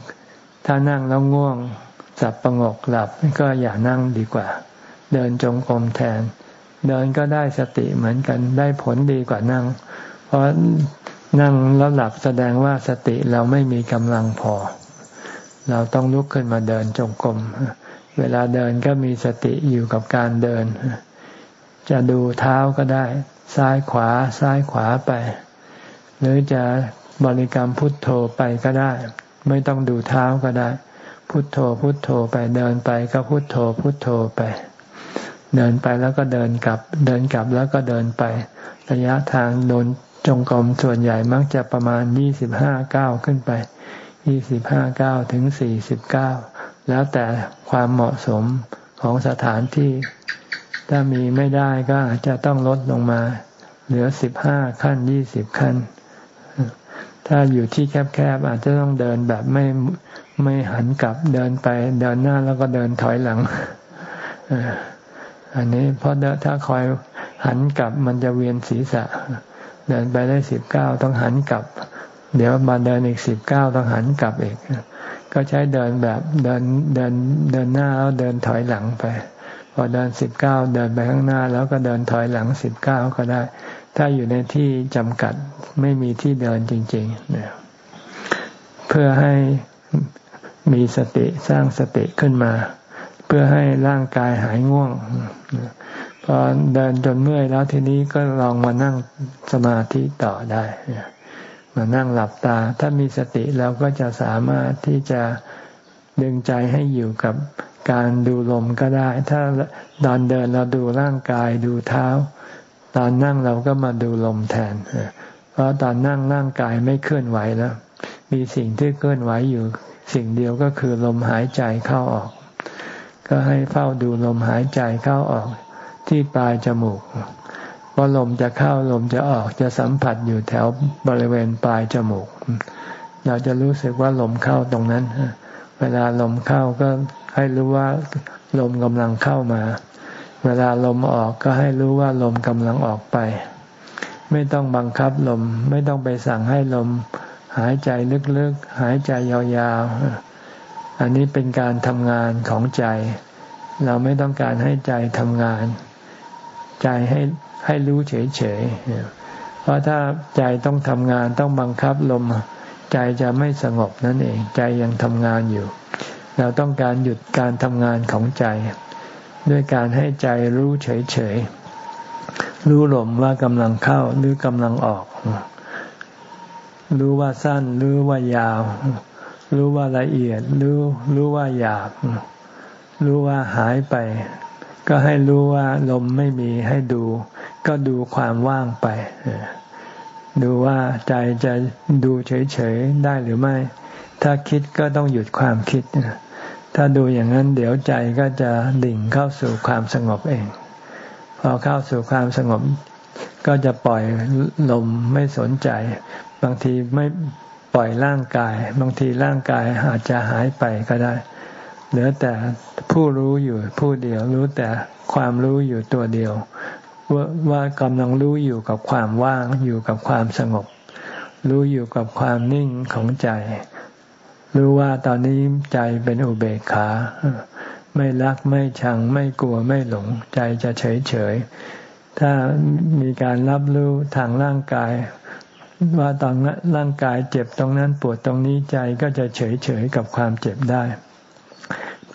ถ้านั่งแล้วง่วงสับประงกหลับก็อย่านั่งดีกว่า เดินจงกรมแทน เดินก็ได้สติเหมือนกันได้ผลดีกว่านั่ง เพราะนั่งแล้วหลับแสดงว่าสติเราไม่มีกำลังพอ เราต้องลุกขึ้นมาเดินจงกรมเวลาเดินก็มีสติอยู่กับการเดิน จะดูเท้าก็ได้ ซ้ายขวาซ้ายขวาไป หรือจะ บริกรรมพุทโธไปก็ได้ ไม่ต้องดูเท้าก็ได้ พุทโธพุทโธไปเดินไปก็พุทโธพุทโธไป เดินไปแล้วก็เดินกลับ เดินกลับแล้วก็เดินไประยะทางโดนจงกรมส่วนใหญ่มักจะประมาณยี่สิบห้าเก้าขึ้นไปยี่สิบห้าเก้าถึงสี่สิบเก้าแล้วแต่ความเหมาะสมของสถานที่ ถ้ามีไม่ได้ก็อาจจะต้องลดลงมา เหลือสิบห้าขั้นยี่สิบขั้น ถ้าอยู่ที่แคบๆอาจจะต้องเดินแบบไม่ไม่หันกลับเดินไป เดินหน้าแล้วก็เดินถอยหลังอันนี้เพราะถ้าคอยหันกลับมันจะเวียนศีรษะ เดินไปได้สิบเก้าต้องหันกลับ เดี๋ยวมาเดินอีกสิบเก้าต้องหันกลับอีกก็ใช้เดินแบบเดินเดินเดินหน้าแล้วเดินถอยหลังไป พอเดินสิบเก้าเดินไปข้างหน้า แล้วก็เดินถอยหลังสิบเก้าก็ได้ ถ้าอยู่ในที่จำกัดไม่มีที่เดินจริงๆเนี่ยเพื่อให้มีสติสร้างสติขึ้นมา เพื่อให้ร่างกายหายง่วงพอเดินจนเมื่อยแล้วทีนี้ก็ลองมานั่งสมาธิต่อได้มานั่งหลับตา ถ้ามีสติเราก็จะสามารถที่จะดึงใจให้อยู่กับการดูลมก็ได้ ถ้าตอนเดินเราดูร่างกายดูเท้า ตอนนั่งเราก็มาดูลมแทน เพราะตอนนั่งร่างกายไม่เคลื่อนไหวแล้ว มีสิ่งที่เคลื่อนไหวอยู่ สิ่งเดียวก็คือลมหายใจเข้าออก ก็ให้เฝ้าดูลมหายใจเข้าออกที่ปลายจมูกว่าลมจะเข้าลมจะออกจะสัมผัสอยู่แถวบริเวณปลายจมูก เราจะรู้สึกว่าลมเข้าตรงนั้น เวลาลมเข้าก็ให้รู้ว่าลมกำลังเข้ามา เวลาลมออกก็ให้รู้ว่าลมกำลังออกไป ไม่ต้องบังคับลม ไม่ต้องไปสั่งให้ลม หายใจลึกๆ หายใจยาวๆ อันนี้เป็นการทำงานของใจ เราไม่ต้องการให้ใจทำงาน ใจให้ให้รู้เฉยๆ เพราะถ้าใจต้องทำงานต้องบังคับลม ใจจะไม่สงบนั่นเอง ใจยังทำงานอยู่ เราต้องการหยุดการทำงานของใจ ด้วยการให้ใจรู้เฉยๆ รู้ลมว่ากำลังเข้าหรือกำลังออก รู้ว่าสั้น รู้ว่ายาว รู้ว่าละเอียด รู้รู้ว่าหยาบ รู้ว่าหายไป ก็ให้รู้ว่าลมไม่มีให้ดู ก็ดูความว่างไป ดูว่าใจจะดูเฉยๆ ได้หรือไม่ ถ้าคิดก็ต้องหยุดความคิด ถ้าดูอย่างนั้นเดี๋ยวใจก็จะดิ่งเข้าสู่ความสงบเอง พอเข้าสู่ความสงบ ก็จะปล่อยลมไม่สนใจ บางทีไม่ปล่อยร่างกาย บางทีร่างกายอาจจะหายไปก็ได้ เหลือแต่ผู้รู้อยู่ผู้เดียวรู้แต่ความรู้อยู่ตัวเดียว ว่าว่ากำลังรู้อยู่กับความว่างอยู่กับความสงบ รู้อยู่กับความนิ่งของใจ รู้ว่าตอนนี้ใจเป็นอุเบกขา ไม่รักไม่ชังไม่กลัวไม่หลง ใจจะเฉยเฉย ถ้ามีการรับรู้ทางร่างกาย ว่าตอนร่างกายเจ็บตรงนั้นปวดตรงนี้ใจก็จะเฉยเฉยกับความเจ็บได้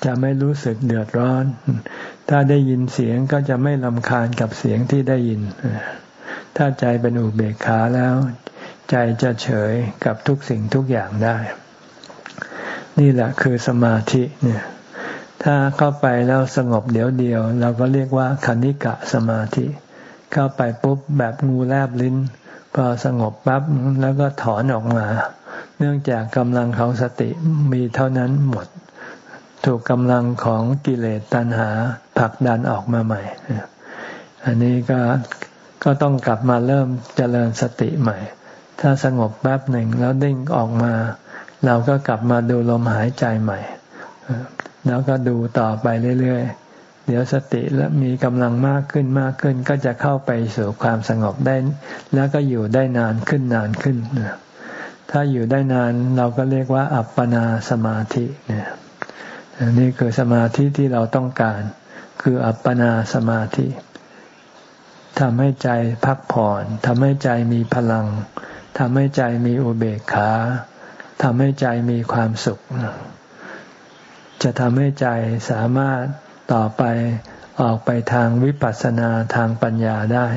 จะไม่รู้สึกเดือดร้อน ถ้าได้ยินเสียงก็จะไม่ลำคาญกับเสียงที่ได้ยิน ถ้าใจเป็นอุเบกขาแล้ว ใจจะเฉยกับทุกสิ่งทุกอย่างได้ นี่แหละคือสมาธิเนี่ยถ้าเข้าไปแล้วสงบเดี๋ยวเดียว เราก็เรียกว่าคณิกะสมาธิ เข้าไปปุ๊บแบบงูแลบลิ้น พอสงบปั๊บแล้วก็ถอนออกมา เนื่องจากกำลังของสติมีเท่านั้นหมด ถูกกำลังของกิเลสตัณหาผลักดันออกมาใหม่ อันนี้ก็ก็ต้องกลับมาเริ่มเจริญสติใหม่ ถ้าสงบแป๊บหนึ่งแล้วดิ้งออกมา เราก็กลับมาดูลมหายใจใหม่ แล้วก็ดูต่อไปเรื่อยๆ เดี๋ยวสติและมีกำลังมากขึ้นมากขึ้น ก็จะเข้าไปสู่ความสงบได้ แล้วก็อยู่ได้นานขึ้นนานขึ้น ถ้าอยู่ได้นานเราก็เรียกว่า อัปปนาสมาธิเนี่ยนี่คือสมาธิที่เราต้องการ คืออัปปนาสมาธิทำให้ใจพักผ่อนทำให้ใจมีพลังทำให้ใจมีอุเบกขา ทำให้ใจมีความสุข จะทำให้ใจสามารถต่อไปออกไปทางวิปัสสนาทางปัญญาได้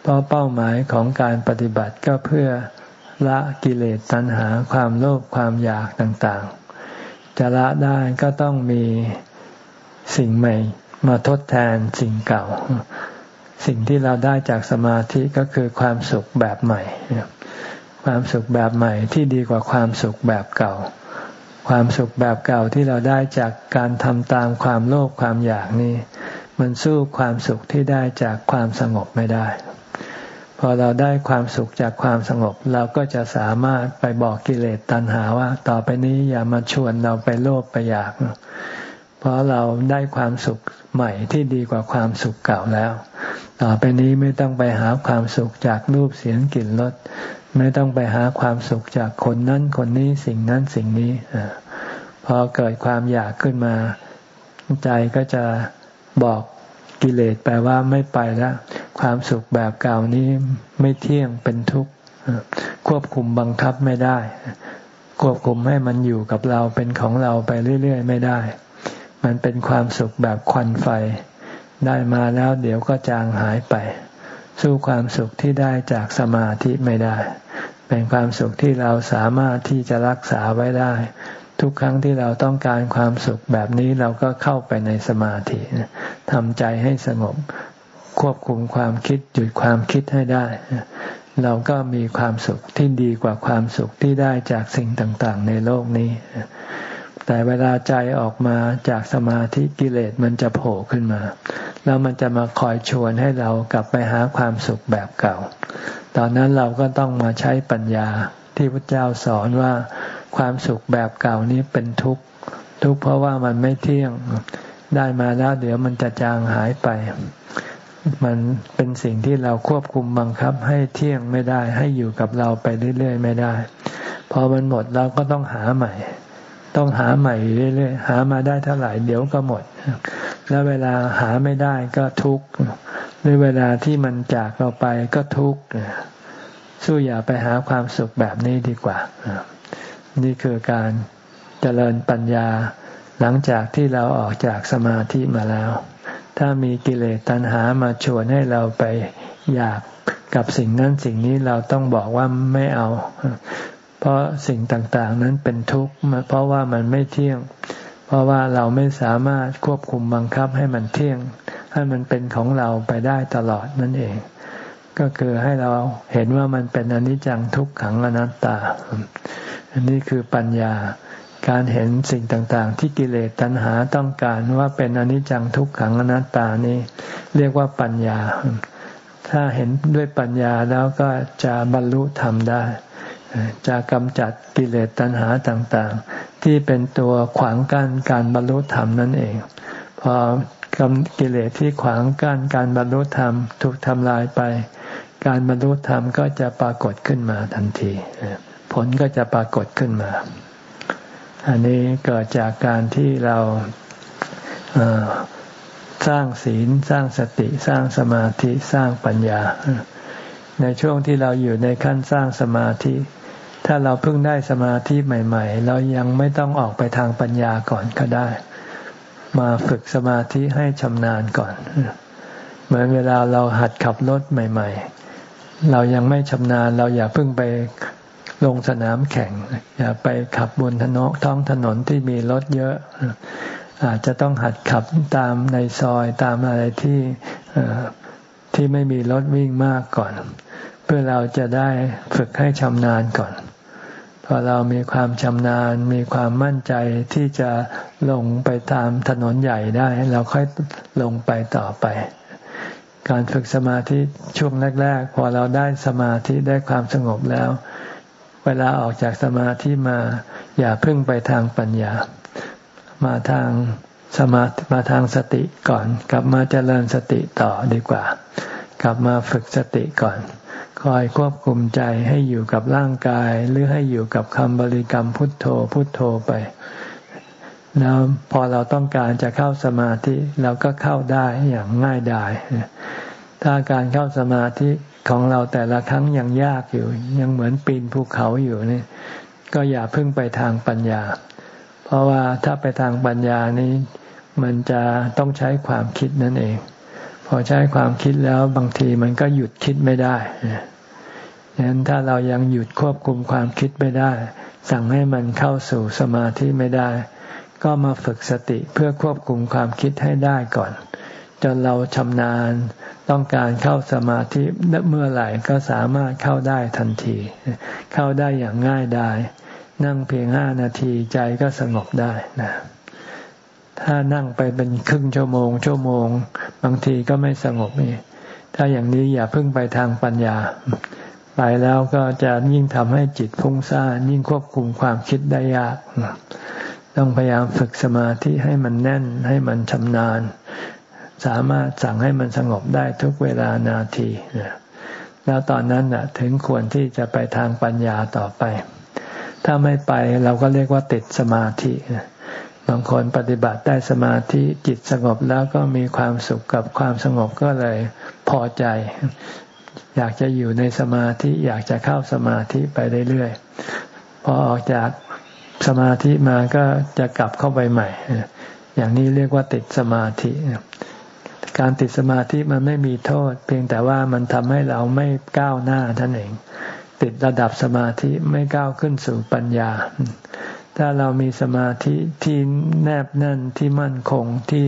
เพราะเป้าหมายของการปฏิบัติก็เพื่อละกิเลสตัณหาความโลภความอยากต่างๆ จะละได้ก็ต้องมีสิ่งใหม่ มาทดแทนสิ่งเก่า สิ่งที่เราได้จากสมาธิก็คือความสุขแบบใหม่ ความสุขแบบใหม่ที่ดีกว่าความสุขแบบเก่า ความสุขแบบเก่าที่เราได้จากการทำตามความโลภความอยากนี่มันสู้ความสุขที่ได้จากความสงบไม่ได้ พอเราได้ความสุขจากความสงบ เราก็จะสามารถไปบอกกิเลสตัณหาว่า ต่อไปนี้อย่ามาชวนเราไปโลภไปอยาก เพราะเราได้ความสุขใหม่ที่ดีกว่าความสุขเก่าแล้ว ต่อไปนี้ไม่ต้องไปหาความสุขจากรูปเสียงกลิ่นรส ไม่ต้องไปหาความสุขจากคนนั้นคนนี้สิ่งนั้นสิ่งนี้พอเกิดความอยากขึ้นมา ใจก็จะบอกกิเลสแปลว่าไม่ไปแล้ว ความสุขแบบเก่านี้ไม่เที่ยงเป็นทุกข์ควบคุมบังคับไม่ได้ ควบคุมให้มันอยู่กับเราเป็นของเราไปเรื่อย ๆ ไม่ได้ มันเป็นความสุขแบบควันไฟ ได้มาแล้วเดี๋ยวก็จางหายไป สู้ความสุขที่ได้จากสมาธิไม่ได้ เป็นความสุขที่เราสามารถที่จะรักษาไว้ได้ ทุกครั้งที่เราต้องการความสุขแบบนี้เราก็เข้าไปในสมาธิทำใจให้สงบควบคุมความคิดหยุดความคิดให้ได้ เราก็มีความสุขที่ดีกว่าความสุขที่ได้จากสิ่งต่าง ๆ ในโลกนี้ แต่เวลาใจออกมาจากสมาธิกิเลสมันจะโผล่ขึ้นมา แล้วมันจะมาคอยชวนให้เรากลับไปหาความสุขแบบเก่า ตอนนั้นเราก็ต้องมาใช้ปัญญาที่พระเจ้าสอนว่าความสุขแบบเก่านี้เป็นทุกข์ทุกข์เพราะว่ามันไม่เที่ยงได้มาแล้วเดี๋ยวมันจะจางหายไป มันเป็นสิ่งที่เราควบคุมบังคับให้เที่ยงไม่ได้ให้อยู่กับเราไปเรื่อยๆไม่ได้ พอมันหมดเราก็ต้องหาใหม่ ต้องหาใหม่เรื่อยๆหามาได้เท่าไหร่เดี๋ยวก็หมด แล้วเวลาหาไม่ได้ก็ทุกข์หรือเวลาที่มันจากเราไปก็ทุกข์สู้อย่าไปหาความสุขแบบนี้ดีกว่า นี่คือการเจริญปัญญาหลังจากที่เราออกจากสมาธิมาแล้ว ถ้ามีกิเลสตัณหามาชวนให้เราไปอยากกับสิ่งนั้นสิ่งนี้เราต้องบอกว่าไม่เอา เพราะสิ่งต่างๆ นั้นเป็นทุกข์เพราะว่ามันไม่เที่ยง เพราะว่าเราไม่สามารถควบคุมบังคับให้มันเที่ยง ให้มันเป็นของเราไปได้ตลอดนั่นเอง ก็คือให้เราเห็นว่ามันเป็นอนิจจังทุกขังอนัตตา อันนี้คือปัญญาการเห็นสิ่งต่างๆ ที่กิเลสตัณหาต้องการว่าเป็นอนิจจังทุกขังอนัตตานี้ เรียกว่าปัญญา ถ้าเห็นด้วยปัญญาแล้วก็จะบรรลุธรรมได้ จะกำจัดกิเลสตัณหาต่างๆ ที่เป็นตัวขวางกั้นการบรรลุธรรมนั่นเอง พอกำกิเลสที่ขวางกั้นการบรรลุธรรมถูกทำลายไป การบรรลุธรรมก็จะปรากฏขึ้นมาทันที ผลก็จะปรากฏขึ้นมา อันนี้เกิดจากการที่เราสร้างศีลสร้างสติสร้างสมาธิสร้างปัญญา ในช่วงที่เราอยู่ในขั้นสร้างสมาธิ ถ้าเราเพิ่งได้สมาธิใหม่ ๆ เรายังไม่ต้องออกไปทางปัญญาก่อนก็ได้ มาฝึกสมาธิให้ชำนาญก่อน เหมือนเวลาเราหัดขับรถใหม่ ๆ เรายังไม่ชำนาญ เราอย่าเพิ่งไปลงสนามแข่ง อย่าไปขับบนถนนท้องถนนที่มีรถเยอะอาจจะต้องหัดขับตามในซอยตามอะไรที่ที่ไม่มีรถวิ่งมากก่อน เพื่อเราจะได้ฝึกให้ชำนาญก่อน พอเรามีความชำนาญ มีความมั่นใจที่จะลงไปตามถนนใหญ่ได้ เราค่อยลงไปต่อไป การฝึกสมาธิช่วงแรก ๆ พอเราได้สมาธิได้ความสงบแล้ว เวลาออกจากสมาธิมา อย่าพึ่งไปทางปัญญา มาทางสมามาทางสติก่อน กลับมาเจริญสติต่อดีกว่า กลับมาฝึกสติก่อน คอยควบคุมใจให้อยู่กับร่างกาย หรือให้อยู่กับคำบริกรรมพุทโธพุทโธไป แล้วพอเราต้องการจะเข้าสมาธิเราก็เข้าได้อย่างง่ายดายถ้าการเข้าสมาธิของเราแต่ละครั้งยังยากอยู่ ยังเหมือนปีนภูเขาอยู่นี่ ก็อย่าพึ่งไปทางปัญญา เพราะว่าถ้าไปทางปัญญานี้ มันจะต้องใช้ความคิดนั่นเอง อใช้ความคิดแล้วบางทีมันก็หยุดคิดไม่ได้ฉะนั้นถ้าเรายังหยุดควบคุมความคิดไม่ได้ สั่งให้มันเข้าสู่สมาธิไม่ได้ ก็มาฝึกสติเพื่อควบคุมความคิดให้ได้ก่อน จนเราชำนาญต้องการเข้าสมาธิเมื่อไหร่ก็สามารถเข้าได้ทันที เข้าได้อย่างง่ายได้นั่งเพียงห้านาทีใจก็สงบได้นะ ถ้านั่งไปเป็นครึ่งชั่วโมง ชั่วโมง บางทีก็ไม่สงบนี่ถ้าอย่างนี้อย่าเพิ่งไปทางปัญญา ไปแล้วก็จะยิ่งทำให้จิตฟุ้งซ่านยิ่งควบคุมความคิดได้ยาก ต้องพยายามฝึกสมาธิให้มันแน่นให้มันชำนาญ สามารถสั่งให้มันสงบได้ทุกเวลานาทีแล้วตอนนั้นถึงควรที่จะไปทางปัญญาต่อไป ถ้าไม่ไปเราก็เรียกว่าติดสมาธิ บางคนปฏิบัติได้สมาธิจิตสงบแล้วก็มีความสุขกับความสงบก็เลยพอใจ อยากจะอยู่ในสมาธิอยากจะเข้าสมาธิไปเรื่อยๆพอออกจากสมาธิมาก็จะกลับเข้าไปใหม่ อย่างนี้เรียกว่าติดสมาธิ การติดสมาธิมันไม่มีโทษ เพียงแต่ว่ามันทำให้เราไม่ก้าวหน้าท่านเอง ติดระดับสมาธิไม่ก้าวขึ้นสู่ปัญญา ถ้าเรามีสมาธิที่แนบแน่นที่มั่นคงที่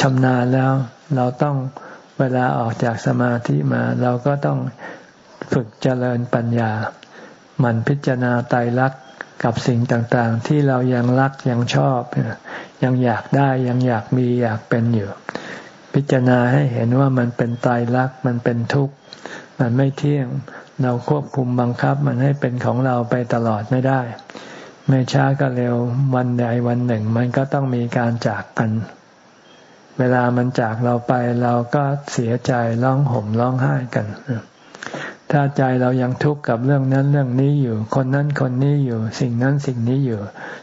ชำนาญแล้ว เราต้องเวลาออกจากสมาธิมา เราก็ต้องฝึกเจริญปัญญา หมั่นพิจารณาไตรลักษณ์กับสิ่งต่างๆ ที่เรายังรักยังชอบ ยังอยากได้ยังอยากมีอยากเป็นอยู่ พิจารณาให้เห็นว่ามันเป็นไตรลักษณ์มันเป็นทุกข์ มันไม่เที่ยง เราควบคุมบังคับมันให้เป็นของเราไปตลอดไม่ได้ ไม่ช้าก็เร็ววันใดวันหนึ่ง มันก็ต้องมีการจากกัน เวลามันจากเราไปเราก็เสียใจร้องห่มร้องไห้กัน ถ้าใจเรายังทุกข์กับเรื่องนั้นเรื่องนี้อยู่ คนนั้นคนนี้อยู่ สิ่งนั้นสิ่งนี้อยู่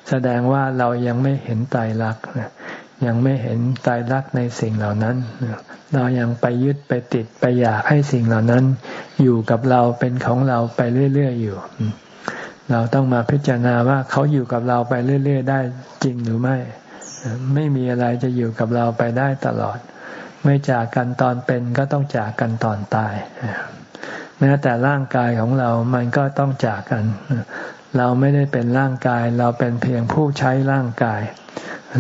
แสดงว่าเรายังไม่เห็นตายรักยังไม่เห็นตายรักในสิ่งเหล่านั้น เรายังไปยึดไปติดไปอยากให้สิ่งเหล่านั้น อยู่กับเราเป็นของเราไปเรื่อยๆอยู่ เราต้องมาพิจารณาว่าเขาอยู่กับเราไปเรื่อย ๆ ได้จริงหรือไม่ ไม่มีอะไรจะอยู่กับเราไปได้ตลอด ไม่จากกันตอนเป็นก็ต้องจากกันตอนตายแม้แต่ร่างกายของเรามันก็ต้องจากกัน เราไม่ได้เป็นร่างกาย เราเป็นเพียงผู้ใช้ร่างกาย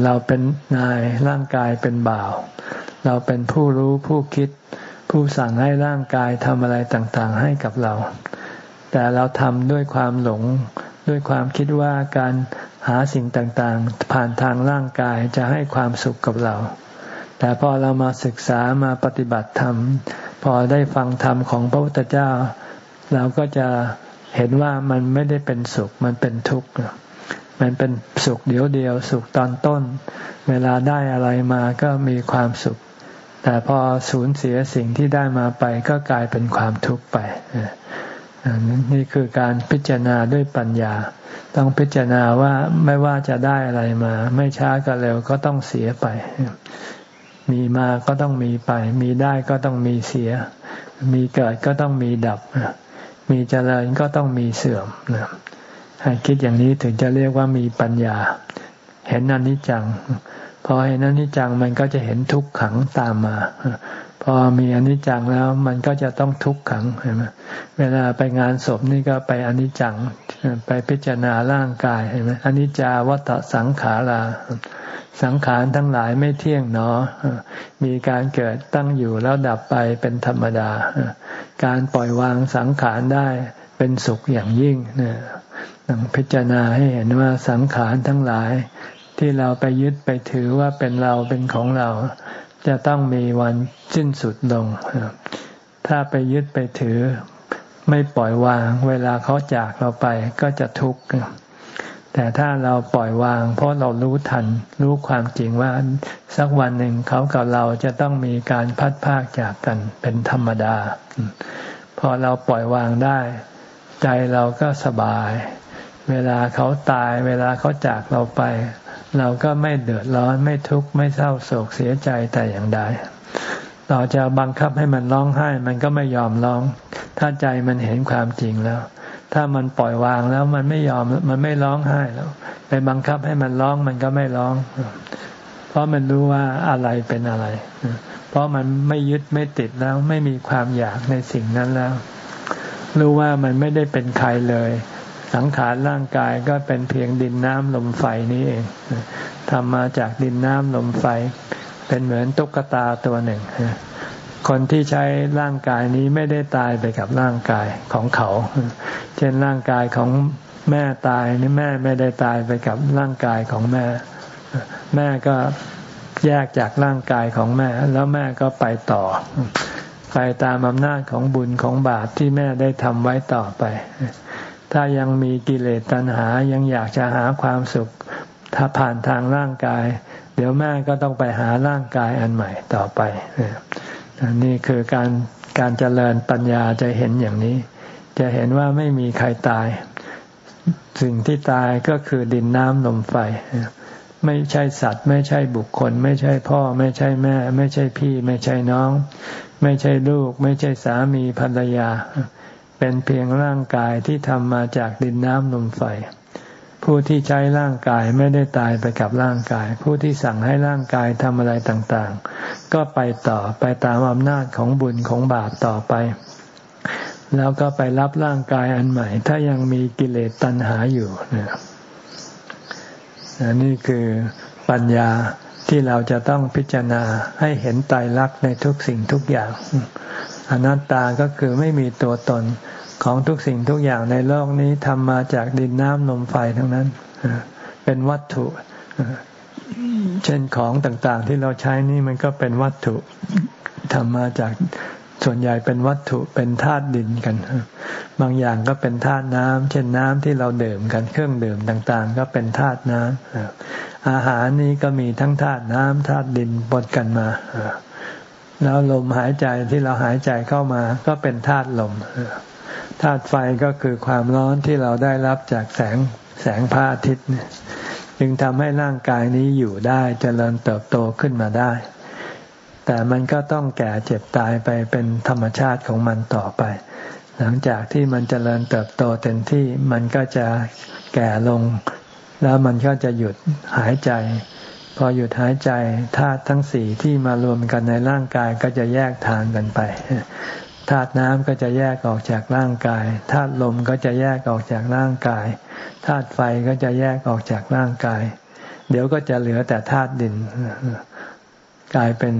เราเป็นนายร่างกายเป็นบ่าว เราเป็นผู้รู้ผู้คิด ผู้สั่งให้ร่างกายทำอะไรต่างๆ ให้กับเรา แต่เราทำด้วยความหลง ด้วยความคิดว่าการหาสิ่งต่างๆ ผ่านทางร่างกายจะให้ความสุขกับเรา แต่พอเรามาศึกษามาปฏิบัติธรรม พอได้ฟังธรรมของพระพุทธเจ้า เราก็จะเห็นว่ามันไม่ได้เป็นสุข มันเป็นทุกข์มันเป็นสุขเดียวเดียว สุขตอนต้น เวลาได้อะไรมาก็มีความสุข แต่พอสูญเสียสิ่งที่ได้มาไปก็กลายเป็นความทุกข์ไป นี่คือการพิจารณาด้วยปัญญา ต้องพิจารณาว่าไม่ว่าจะได้อะไรมา ไม่ช้าก็เร็วก็ต้องเสียไป มีมาก็ต้องมีไป มีได้ก็ต้องมีเสีย มีเกิดก็ต้องมีดับ มีเจริญก็ต้องมีเสื่อมให้คิดอย่างนี้ถึงจะเรียกว่ามีปัญญา เห็นอนิจจังพอเห็นอนิจจังมันก็จะเห็นทุกขังตามมา พอมีอนิจจังแล้วมันก็จะต้องทุกขังเห็นไหมเวลาไปงานศพนี่ก็ไปอนิจจังไปพิจารณาร่างกายเห็นไหมอนิจจาวัตสังขาราสังขารทั้งหลายไม่เที่ยงเนาะมีการเกิดตั้งอยู่แล้วดับไปเป็นธรรมดา การปล่อยวางสังขารได้เป็นสุขอย่างยิ่งต้องพิจารณาให้เห็นว่าสังขารทั้งหลายที่เราไปยึดไปถือว่าเป็นเราเป็นของเรา จะต้องมีวันสิ้นสุดลง ถ้าไปยึดไปถือ ไม่ปล่อยวาง เวลาเขาจากเราไปก็จะทุกข์ แต่ถ้าเราปล่อยวาง เพราะเรารู้ทัน รู้ความจริงว่าสักวันหนึ่งเขากับเราจะต้องมีการพัดพากจากกันเป็นธรรมดา พอเราปล่อยวางได้ ใจเราก็สบาย เวลาเขาตาย เวลาเขาจากเราไป เราก็ไม่เดือดร้อนไม่ทุกข์ไม่เศร้าโศกเสียใจแต่อย่างใดเราจะบังคับให้มันร้องไห้ มันก็ไม่ยอมร้อง ถ้าใจมันเห็นความจริงแล้ว ถ้ามันปล่อยวางแล้วมันไม่ยอมมันไม่ร้องไห้แล้วไปบังคับให้มันร้องมันก็ไม่ร้อง เพราะมันรู้ว่าอะไรเป็นอะไร เพราะมันไม่ยึดไม่ติดแล้ว ไม่มีความอยากในสิ่งนั้นแล้ว รู้ว่ามันไม่ได้เป็นใครเลย สังขารร่างกายก็เป็นเพียงดินน้ำลมไฟนี้เองทำมาจากดินน้ำลมไฟ เป็นเหมือนตุ๊กตาตัวหนึ่ง คนที่ใช้ร่างกายนี้ไม่ได้ตายไปกับร่างกายของเขา เช่นร่างกายของแม่ตายนี่แม่ไม่ได้ตายไปกับร่างกายของแม่ แม่ก็แยกจากร่างกายของแม่ แล้วแม่ก็ไปต่อ ไปตามอำนาจของบุญของบาปที่แม่ได้ทำไว้ต่อไป ถ้ายังมีกิเลสตัณหายังอยากจะหาความสุขถ้าผ่านทางร่างกาย เดี๋ยวแม่ก็ต้องไปหาร่างกายอันใหม่ต่อไปนี่คือการการเจริญปัญญาจะเห็นอย่างนี้ จะเห็นว่าไม่มีใครตาย สิ่งที่ตายก็คือดินน้ำลมไฟ ไม่ใช่สัตว์ ไม่ใช่บุคคล ไม่ใช่พ่อ ไม่ใช่แม่ ไม่ใช่พี่ ไม่ใช่น้อง ไม่ใช่ลูก ไม่ใช่สามีภรรยา เป็นเพียงร่างกายที่ทำมาจากดินน้ำลมไฟ ผู้ที่ใช้ร่างกายไม่ได้ตายไปกับร่างกาย ผู้ที่สั่งให้ร่างกายทำอะไรต่างๆ ก็ไปต่อไปตามอำนาจของบุญของบาปต่อไป แล้วก็ไปรับร่างกายอันใหม่ ถ้ายังมีกิเลสตัณหาอยู่นะนี่คือปัญญาที่เราจะต้องพิจารณาให้เห็นไตรลักษณ์ในทุกสิ่งทุกอย่าง อนัตตาก็คือไม่มีตัวตนของทุกสิ่งทุกอย่างในโลกนี้ทำมาจากดินน้ำลมไฟทั้งนั้น เป็นวัตถุ เช่นของต่างๆ ที่เราใช้นี่มันก็เป็นวัตถุทำมาจากส่วนใหญ่เป็นวัตถุเป็นธาตุดินกัน บางอย่างก็เป็นธาตุน้ำเช่นน้ำที่เราดื่มกันเครื่องดื่มต่างๆ ก็เป็นธาตุน้ำอาหารนี้ก็มีทั้งธาตุน้ำธาตุดินปนกันมา แล้วลมหายใจที่เราหายใจเข้ามาก็เป็นธาตุลมธาตุไฟก็คือความร้อนที่เราได้รับจากแสงแสงพระอาทิตย์จึงทำให้ร่างกายนี้อยู่ได้จเจริญเติบโตขึ้นมาได้ แต่มันก็ต้องแก่เจ็บตายไปเป็นธรรมชาติของมันต่อไป หลังจากที่มันจเจริญเติบโตเต็มที่มันก็จะแก่ลง แล้วมันก็จะหยุดหายใจ พอหยุดหายใจธาตุทั้งสี่ที่มารวมกันในร่างกายก็จะแยกทางกันไปธาตุน้ำก็จะแยกออกจากร่างกายธาตุลมก็จะแยกออกจากร่างกายธาตุไฟก็จะแยกออกจากร่างกาย เดี๋ยวก็จะเหลือแต่ธาตุดิน กลายเป็น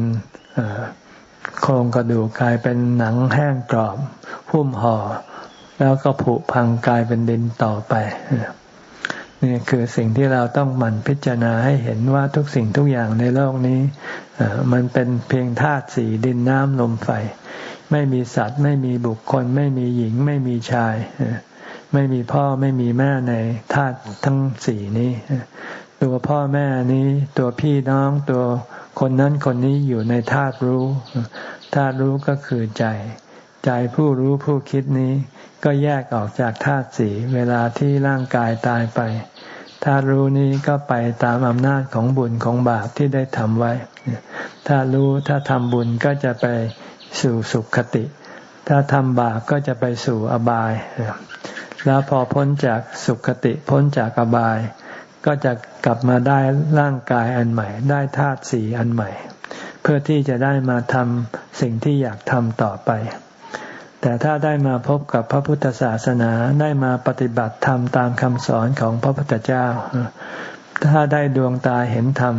โครงกระดูกกลายเป็นหนังแห้งกรอบ หุ้มห่อ แล้วก็ผุพังกลายเป็นดินต่อไป นี่คือสิ่งที่เราต้องหมั่นพิจารณาให้เห็นว่าทุกสิ่งทุกอย่างในโลกนี้มันเป็นเพียงธาตุสี่ดินน้ำลมไฟ ไม่มีสัตว์ ไม่มีบุคคล ไม่มีหญิง ไม่มีชาย ไม่มีพ่อไม่มีแม่ในธาตุทั้งสี่นี้ ตัวพ่อแม่นี้ ตัวพี่น้องตัวคนนั้นคนนี้อยู่ในธาตุรู้ธาตุรู้ก็คือใจ ใจผู้รู้ผู้คิดนี้ ก็แยกออกจากธาตุสีเวลาที่ร่างกายตายไปธาตุรู้นี้ก็ไปตามอำนาจของบุญของบาปที่ได้ทำไว้ ถ้ารู้ถ้าทำบุญก็จะไปสู่สุขคติ ถ้าทำบาปก็จะไปสู่อบาย แล้วพอพ้นจากสุขคติพ้นจากอบาย ก็จะกลับมาได้ร่างกายอันใหม่ ได้ธาตุสีอันใหม่ เพื่อที่จะได้มาทำสิ่งที่อยากทำต่อไป แต่ถ้าได้มาพบกับพระพุทธศาสนาได้มาปฏิบัติธรรมตามคำสอนของพระพุทธเจ้า ถ้าได้ดวงตาเห็นธรรม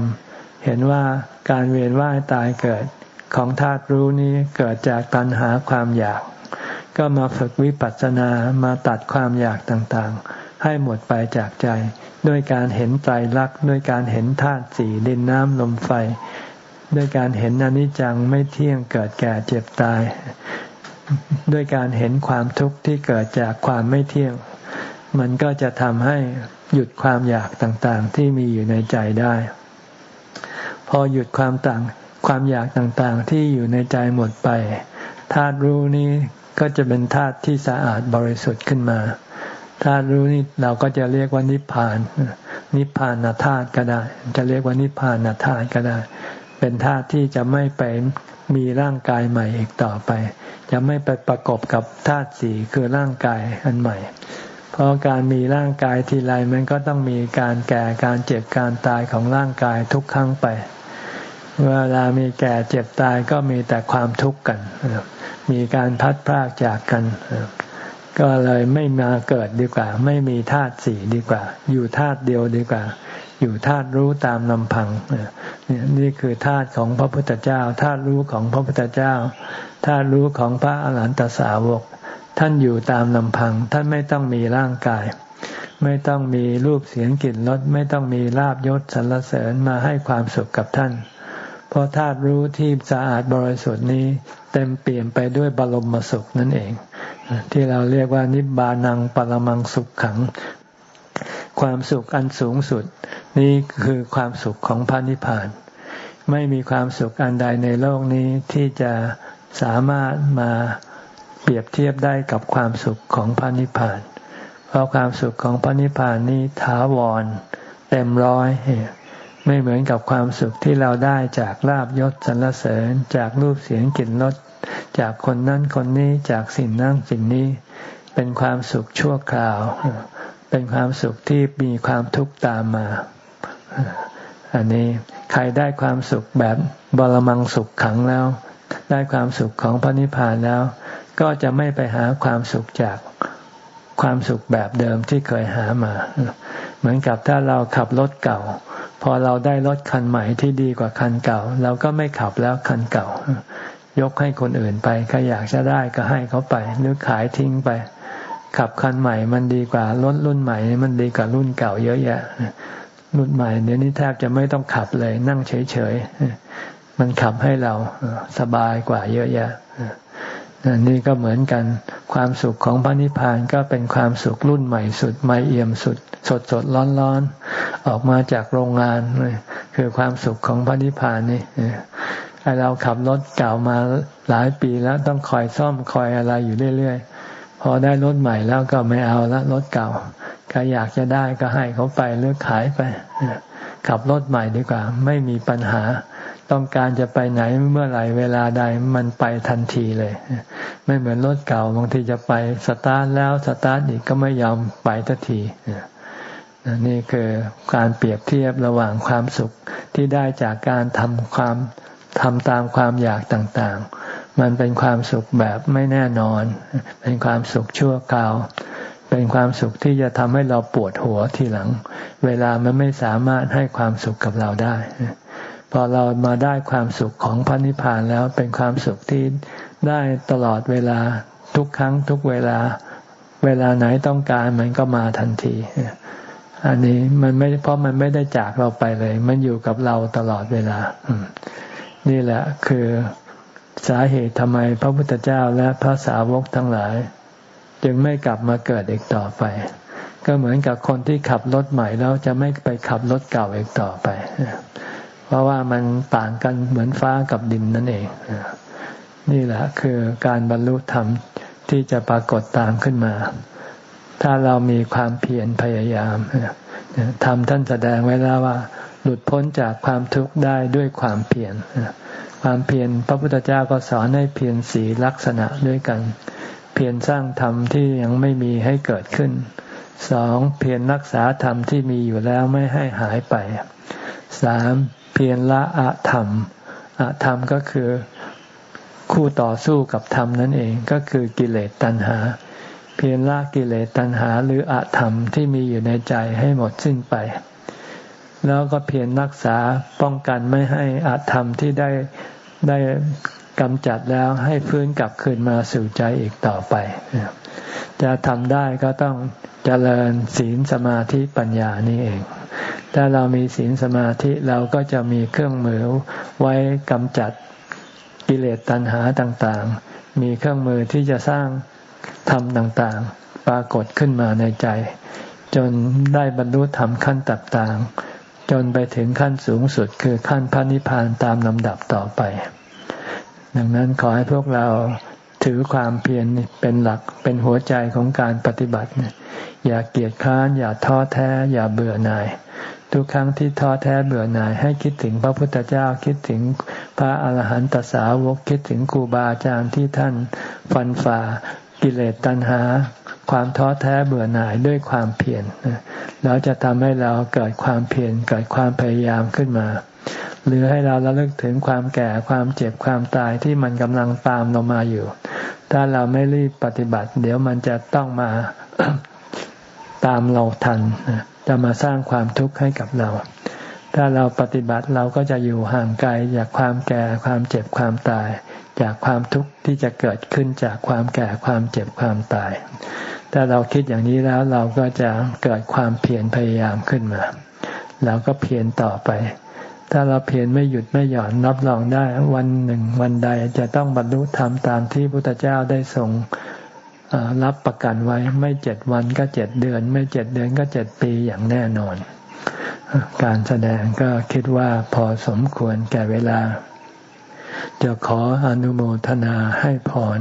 เห็นว่าการเวียนว่ายตายเกิดของธาตุรู้นี้เกิดจากตัณหาความอยาก ก็มาฝึกวิปัสสนามาตัดความอยากต่างๆ ให้หมดไปจากใจ ด้วยการเห็นไตรลักษณ์ด้วยการเห็นธาตุสี่ดินน้ำลมไฟ ด้วยการเห็นอนิจจังไม่เที่ยงเกิดแก่เจ็บตาย ด้วยการเห็นความทุกข์ที่เกิดจากความไม่เที่ยง มันก็จะทำให้หยุดความอยากต่างๆ ที่มีอยู่ในใจได้ พอหยุดความต่างความอยากต่างๆ ที่อยู่ในใจหมดไปธาตุรู้นี้ก็จะเป็นธาตุที่สะอาดบริสุทธิ์ขึ้นมาธาตุรู้นี่เราก็จะเรียกว่านิพพาน นิพพานธาตุก็ได้ จะเรียกว่านิพพานธาตุก็ได้ เป็นธาตุที่จะไม่ไป มีร่างกายใหม่อีกต่อไป จะไม่ไปประกบกับธาตุสี่คือร่างกายอันใหม่ เพราะการมีร่างกายทีไรมันก็ต้องมีการแก่การเจ็บการตายของร่างกายทุกครั้งไป เวลามีแก่เจ็บตายก็มีแต่ความทุกข์กัน มีการพัดพรากจากกัน ก็เลยไม่มาเกิดดีกว่า ไม่มีธาตุสี่ดีกว่า อยู่ธาตุเดียวดีกว่า อยู่ธาตุรู้ตามลำพังเนี่ยนี่คือธาตุของพระพุทธเจ้าธาตุรู้ของพระพุทธเจ้าธาตุรู้ของพระอรหันตสาวก ท่านอยู่ตามลำพัง ท่านไม่ต้องมีร่างกาย ไม่ต้องมีรูปเสียงกลิ่นรสไม่ต้องมีลาบยศสรรเสริญมาให้ความสุขกับท่าน เพราะธาตุรู้ที่สะอาดบริสุทธิ์นี้ เต็มเปลี่ยนไปด้วยบรมสุขนั่นเอง ที่เราเรียกว่านิบานังปรมังสุขขัง ความสุขอันสูงสุด นี่คือความสุขของพระนิพพาน ไม่มีความสุขอันใดในโลกนี้ที่จะสามารถมาเปรียบเทียบได้กับความสุขของพระนิพพาน เพราะความสุขของพระนิพพานนี้ถาวร เต็มร้อย ไม่เหมือนกับความสุขที่เราได้จากลาบยศสรรเสริญ จากรูปเสียงกลิ่นรสจากคนนั้นคนนี้จากสิ่งนั้นสิ่งนี้ เป็นความสุขชั่วคราว เป็นความสุขที่มีความทุกข์ตามมา อันนี้ใครได้ความสุขแบบบรมังสุขขังแล้ว ได้ความสุขของพระนิพพานแล้ว ก็จะไม่ไปหาความสุขจากความสุขแบบเดิมที่เคยหามา เหมือนกับถ้าเราขับรถเก่า พอเราได้รถคันใหม่ที่ดีกว่าคันเก่า เราก็ไม่ขับแล้วคันเก่า ยกให้คนอื่นไปใครอยากจะได้ก็ให้เขาไปหรือขายทิ้งไป ขับคันใหม่มันดีกว่ารถรุ่นใหม่ มันดีกว่ารุ่นเก่าเยอะแยะรุ่นใหม่เดี๋ยวนี้แทบจะไม่ต้องขับเลย นั่งเฉยๆมันขับให้เราสบายกว่าเยอะแยะนี่ก็เหมือนกันความสุขของพระนิพพานก็เป็นความสุขรุ่นใหม่สุดใหม่เอี่ยมสุด สดสดร้อนร้อนออกมาจากโรงงานคือความสุขของพระนิพพานนี่ไอเราขับรถเก่ามาหลายปีแล้วต้องคอยซ่อมคอยอะไรอยู่เรื่อยๆ พอได้รถใหม่แล้วก็ไม่เอาละรถเก่าใครอยากจะได้ก็ให้เขาไปหรือขายไปขับรถใหม่ดีกว่า ไม่มีปัญหา ต้องการจะไปไหนเมื่อไหร่เวลาใดมันไปทันทีเลย ไม่เหมือนรถเก่าบางทีจะไปสตาร์ทแล้วสตาร์ทอีกก็ไม่ยอมไปทันทีนี่คือการเปรียบเทียบระหว่างความสุขที่ได้จากการทำความทำตามความอยากต่างๆ มันเป็นความสุขแบบไม่แน่นอน เป็นความสุขชั่วคราว เป็นความสุขที่จะทำให้เราปวดหัวทีหลัง เวลามันไม่สามารถให้ความสุขกับเราได้ พอเรามาได้ความสุขของพระนิพพานแล้วเป็นความสุขที่ได้ตลอดเวลาทุกครั้งทุกเวลา เวลาไหนต้องการมันก็มาทันทีอันนี้มันไม่เพราะมันไม่ได้จากเราไปเลย มันอยู่กับเราตลอดเวลา นี่แหละคือ สาเหตุทำไมพระพุทธเจ้าและพระสาวกทั้งหลาย จึงไม่กลับมาเกิดอีกต่อไป ก็เหมือนกับคนที่ขับรถใหม่แล้วจะไม่ไปขับรถเก่าอีกต่อไป เพราะว่ามันต่างกันเหมือนฟ้ากับดินนั่นเอง นี่แหละคือการบรรลุธรรมที่จะปรากฏตามขึ้นมา ถ้าเรามีความเพียรพยายามทำท่านแสดงไว้แล้วว่า หลุดพ้นจากความทุกข์ได้ด้วยความเพียร ความเพียรพระพุทธเจ้าก็สอนให้เพียรสีลักษณะด้วยกัน เพียรสร้างธรรมที่ยังไม่มีให้เกิดขึ้นสองเพียรรักษาธรรมที่มีอยู่แล้วไม่ให้หายไปสามเพียรละอะธรรมอะธรรมก็คือคู่ต่อสู้กับธรรมนั่นเองก็คือกิเลสตัณหา เพียรละกิเลสตัณหาหรืออะธรรมที่มีอยู่ในใจให้หมดสิ้นไป แล้วก็เพียรรักษาป้องกันไม่ให้อาธรรมที่ได้ได้กำจัดแล้วให้พื้นกลับคืนมาสู่ใจอีกต่อไป จะทำได้ก็ต้องเจริญศีลสมาธิปัญญานี่เอง ถ้าเรามีศีลสมาธิเราก็จะมีเครื่องมือไว้กำจัดกิเลสตัณหาต่างๆ มีเครื่องมือที่จะสร้างธรรมต่างๆ ปรากฏขึ้นมาในใจ จนได้บรรลุธรรมขั้นต่างๆ จนไปถึงขั้นสูงสุดคือขั้นพระนิพพานตามลำดับต่อไป ดังนั้นขอให้พวกเราถือความเพียรเป็นหลักเป็นหัวใจของการปฏิบัติ อย่าเกียจคร้านอย่าท้อแท้ อย่าเบื่อหน่าย ทุกครั้งที่ท้อแท้เบื่อหน่าย ให้คิดถึงพระพุทธเจ้าคิดถึงพระอาหารหันตสาวกคิดถึงครูบาอาจารย์ที่ท่านฟันฝ่ากิเลสตัณหา ความท้อแท้เบื่อหน่ายด้วยความเพียรแล้วจะทำให้เราเกิดความเพียรเกิดความพยายามขึ้นมา หรือให้เราระลึกถึงความแก่ความเจ็บความตายที่มันกำลังตามเรามาอยู่ ถ้าเราไม่รีบปฏิบัติ เดี๋ยวมันจะต้องมาตามเราทันจะมาสร้างความทุกข์ให้กับเรา ถ้าเราปฏิบัติเราก็จะอยู่ห่างไกลจากความแก่ความเจ็บความตาย จากความทุกข์ที่จะเกิดขึ้นจากความแก่ความเจ็บความตาย ถ้าเราคิดอย่างนี้แล้วเราก็จะเกิดความเพียรพยายามขึ้นมา เราก็เพียรต่อไป ถ้าเราเพียรไม่หยุดไม่หย่อนนับรองได้วันหนึ่งวันใดจะต้องบรรลุธรรมตามที่พระพุทธเจ้าได้ทรงรับประกันไว้ไม่เจ็ดวันก็เจ็ดเดือน ไม่เจ็ดเดือนก็เจ็ดปีอย่างแน่นอน การแสดงก็คิดว่าพอสมควรแก่เวลา จะขออนุโมทนาให้พร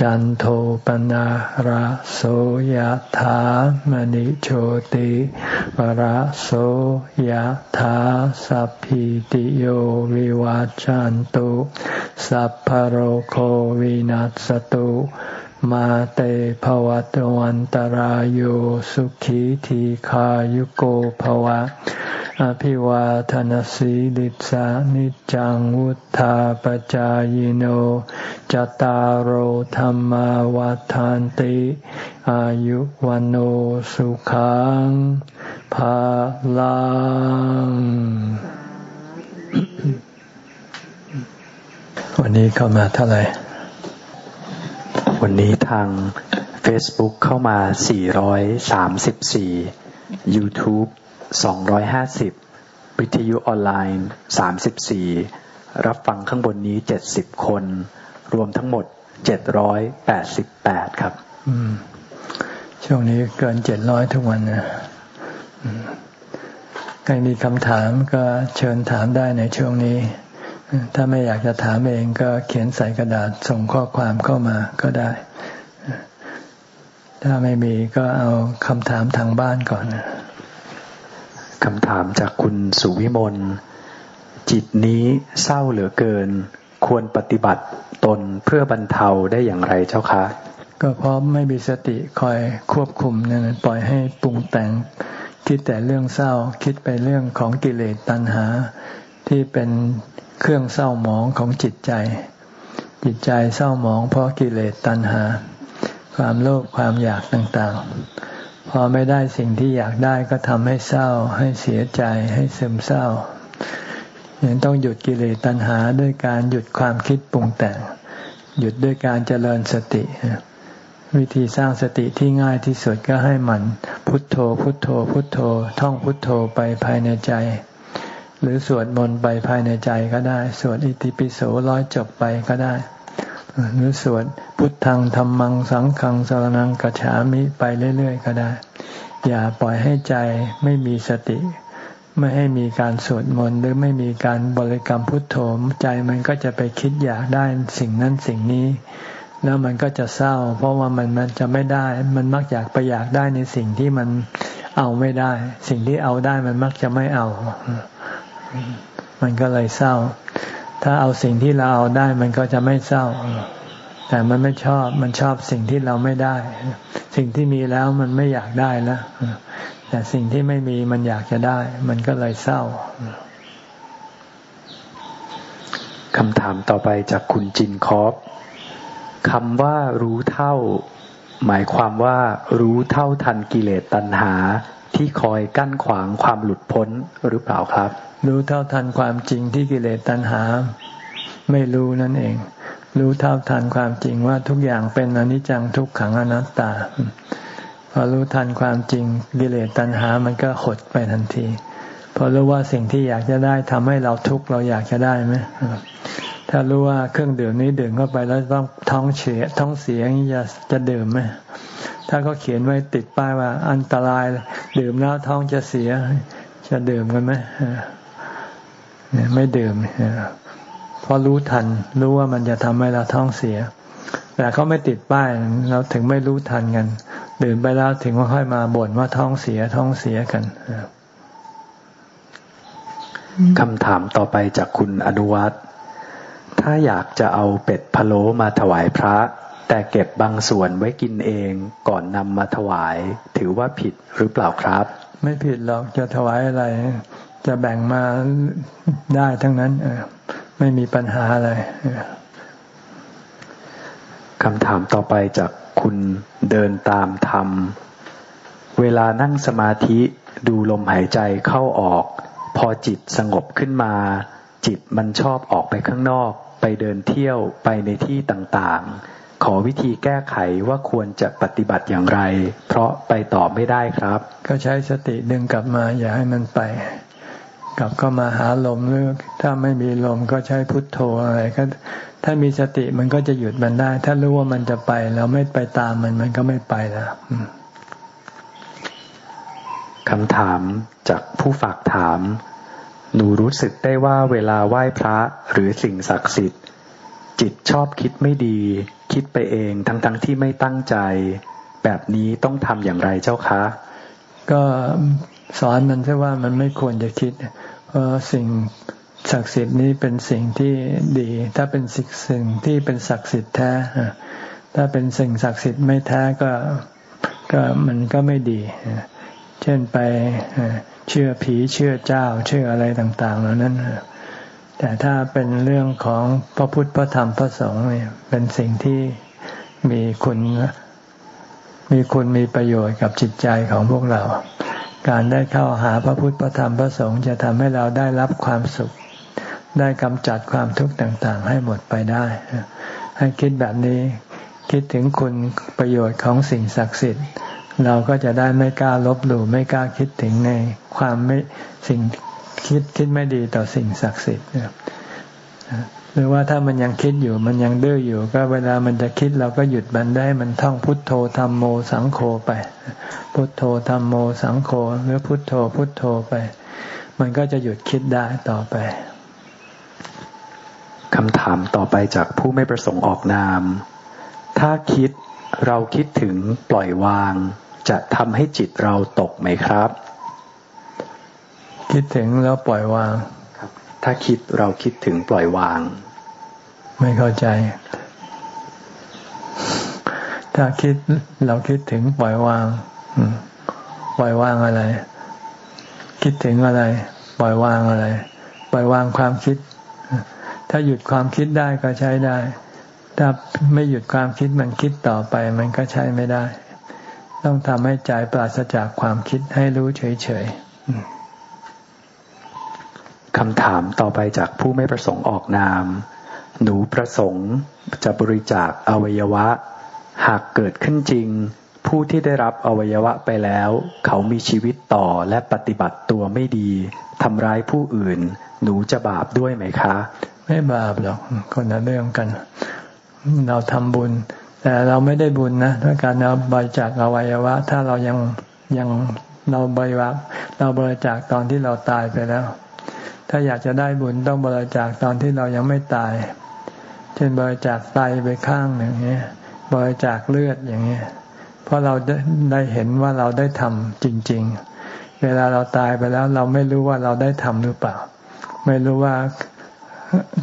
จันโทปนะระโสยธามณิโชติระโสยธาสัพพิติโยวิวาจันตุสัพพโรโควินัสตุมาเตภวัตวันตารโยสุขีทีขายุโกภวะ อภิวาทนสีลิสานิจังวุธาปจายโนจตารโหธรรมวาทานติ อายุวันโอสุขังภาลังวันนี้เข้ามาเท่าไหร่ วันนี้ทาง Facebook เข้ามา 434 YouTube 250 วิทยุออนไลน์ 34 รับฟังข้างบนนี้ 70 คน รวมทั้งหมด 788 ครับช่วงนี้เกิน 700 ทุกวันนะใครมีคำถามก็เชิญถามได้ในช่วงนี้ ถ้าไม่อยากจะถามเองก็เขียนใส่กระดาษส่งข้อความเข้ามาก็ได้ ถ้าไม่มีก็เอาคำถามทางบ้านก่อน คำถามจากคุณสุวิมล จิตนี้เศร้าเหลือเกิน ควรปฏิบัติตนเพื่อบรรเทาได้อย่างไรเจ้าคะ ก็เพราะไม่มีสติคอยควบคุมนั่นปล่อยให้ปรุงแต่ง คิดแต่เรื่องเศร้า คิดไปเรื่องของกิเลสตัณหา ที่เป็นเครื่องเศร้าหมองของจิตใจ จิตใจเศร้าหมองเพราะกิเลสตัณหา ความโลภความอยากต่างๆ พอไม่ได้สิ่งที่อยากได้ก็ทำให้เศร้า ให้เสียใจ ให้ซึมเศร้ายังต้องหยุดกิเลสตัณหาด้วยการหยุดความคิดปรุงแต่ง หยุดด้วยการเจริญสติ วิธีสร้างสติที่ง่ายที่สุดก็ให้มันพุทโธ พุทโธ พุทโธ ท่องพุทโธไปภายในใจ หรือสวดมนต์ไปภายในใจก็ได้ สวดอิติปิโสร้อยจบไปก็ได้ หรือสวดพุทธังธรรมังสังขังสารนังกัจฉามิไปเรื่อย ๆ ก็ได้ อย่าปล่อยให้ใจไม่มีสติ ไม่ให้มีการสวดมนต์หรือไม่มีการบริกรรมพุทโธใจมันก็จะไปคิดอยากได้สิ่งนั้นสิ่งนี้ แล้วมันก็จะเศร้า เพราะว่ามันมันจะไม่ได้ มันมักอยากไปอยากได้ในสิ่งที่มันเอาไม่ได้ สิ่งที่เอาได้มันมักจะไม่เอา มันก็เลยเศร้า ถ้าเอาสิ่งที่เราเอาได้มันก็จะไม่เศร้า แต่มันไม่ชอบ มันชอบสิ่งที่เราไม่ได้ สิ่งที่มีแล้วมันไม่อยากได้แล้วแต่สิ่งที่ไม่มีมันอยากจะได้ มันก็เลยเศร้าคำถามต่อไปจากคุณจินคอฟคำว่ารู้เท่า หมายความว่ารู้เท่าทันกิเลสตัณหาที่คอยกั้นขวางความหลุดพ้นหรือเปล่าครับ รู้เท่าทันความจริงที่กิเลสตัณหา ไม่รู้นั่นเอง รู้เท่าทันความจริงว่าทุกอย่างเป็นอนิจจังทุกขังอนัตตา พอรู้ทันความจริงกิเลสตัณหามันก็หดไปทันที พอรู้ว่าสิ่งที่อยากจะได้ทำให้เราทุกข์เราอยากจะได้ไหมถ้ารู้ว่าเครื่องดื่มนี้ดื่มเข้าไปแล้วต้องท้องเสียท้องเสียนี่จะจะดื่มไหมถ้าเขาเขียนไว้ติดป้ายว่าอันตราย ดื่มแล้วท้องจะเสีย จะดื่มกันไหมเไม่ดื่มเพราะรู้ทัน รู้ว่ามันจะทำให้เราท้องเสีย แต่เขาไม่ติดป้ายเราถึงไม่รู้ทันกัน ดื่มไปแล้วถึงว่าค่อยมาบ่นว่าท้องเสียท้องเสียกันคำถามต่อไปจากคุณอนุวัตถ้าอยากจะเอาเป็ดพะโล้มาถวายพระ แต่เก็บบางส่วนไว้กินเองก่อนนำมาถวาย ถือว่าผิดหรือเปล่าครับ ไม่ผิดหรอกจะถวายอะไร จะแบ่งมาได้ทั้งนั้นไม่มีปัญหาอะไรคำถามต่อไปจากคุณเดินตามธรรม เวลานั่งสมาธิดูลมหายใจเข้าออก พอจิตสงบขึ้นมา จิตมันชอบออกไปข้างนอก ไปเดินเที่ยวไปในที่ต่างๆ ขอวิธีแก้ไขว่าควรจะปฏิบัติอย่างไร เพราะไปต่อไม่ได้ครับ ก็ใช้สติดึงกลับมาอย่าให้มันไป กลับก็มาหาลมหรือถ้าไม่มีลมก็ใช้พุทโธอะไรก็ถ้ามีสติมันก็จะหยุดมันได้ ถ้ารู้ว่ามันจะไป เราไม่ไปตามมันมันก็ไม่ไปแล้วคำถามจากผู้ฝากถาม หนูรู้สึกได้ว่าเวลาไหว้พระหรือสิ่งศักดิ์สิทธิ์ จิตชอบคิดไม่ดี คิดไปเองทั้งๆทที่ไม่ตั้งใจ แบบนี้ต้องทำอย่างไรเจ้าคะ ก็สอนมันใช่ว่ามันไม่ควรจะคิด เพราะสิ่งศักดิ์สิทธิ์นี้เป็นสิ่งที่ดี ถ้าเป็นสิ่งที่เป็นศักดิ์สิทธิ์แท้ ถ้าเป็นสิ่งศักดิ์สิทธิ์ไม่แท้ก็ก็มันก็ไม่ดี เช่นไปเชื่อผีเชื่อเจ้าเชื่ออะไรต่าง ๆ เหล่านั้น แต่ถ้าเป็นเรื่องของพระพุทธพระธรรมพระสงฆ์เนี่ยเป็นสิ่งที่มีคุณมีคุณมีประโยชน์กับจิตใจของพวกเรา การได้เข้าหาพระพุทธพระธรรมพระสงฆ์จะทำให้เราได้รับความสุข ได้กำจัดความทุกข์ต่างๆ ให้หมดไปได้ ให้คิดแบบนี้คิดถึงคุณประโยชน์ของสิ่งศักดิ์สิทธิ์ เราก็จะได้ไม่กล้าลบหลู่ไม่กล้าคิดถึงในความไม่สิ่งคิดคิดไม่ดีต่อสิ่งศักดิ์สิทธิ์ หรือว่าถ้ามันยังคิดอยู่มันยังดื้ออยู่ ก็เวลามันจะคิดเราก็หยุดมันได้มันท่องพุทโธธรรมโมสังโฆไป พุทโธธรรมโมสังโฆหรือพุทโธพุทโธไป มันก็จะหยุดคิดได้ต่อไปคำถามต่อไปจากผู้ไม่ประสงค์ออกนาม ถ้าคิดเราคิดถึงปล่อยวาง จะทำให้จิตเราตกไหมครับ คิดถึงแล้วปล่อยวางครับ ถ้าคิดเราคิดถึงปล่อยวาง ไม่เข้าใจ ถ้าคิดเราคิดถึงปล่อยวางปล่อยวางอะไร คิดถึงอะไร ปล่อยวางอะไร ปล่อยวางความคิด ถ้าหยุดความคิดได้ก็ใช้ได้ ถ้าไม่หยุดความคิดมันคิดต่อไป มันก็ใช้ไม่ได้ ต้องทำให้ใจปราศจากความคิดให้รู้เฉยๆ คำถามต่อไปจากผู้ไม่ประสงค์ออกนาม หนูประสงค์จะบริจาคอวัยวะ หากเกิดขึ้นจริง ผู้ที่ได้รับอวัยวะไปแล้ว เขามีชีวิตต่อและปฏิบัติตัวไม่ดีทำร้ายผู้อื่น หนูจะบาปด้วยไหมคะ ไม่บาปหรอกคนละเรื่องกัน เราทำบุญ แต่เราไม่ได้บุญนะด้วยการเราบริจาคอวัยวะ ถ้าเรายังยังเราบริวารเราบริจาคตอนที่เราตายไปแล้ว ถ้าอยากจะได้บุญต้องบริจาคตอนที่เรายังไม่ตาย เช่นบริจาคไตไปข้างหนึ่งเงี้ย บริจาคเลือดอย่างเงี้ย เพราะเราได้เห็นว่าเราได้ทำจริง ๆ เวลาเราตายไปแล้ว เราไม่รู้ว่าเราได้ทำหรือเปล่า ไม่รู้ว่า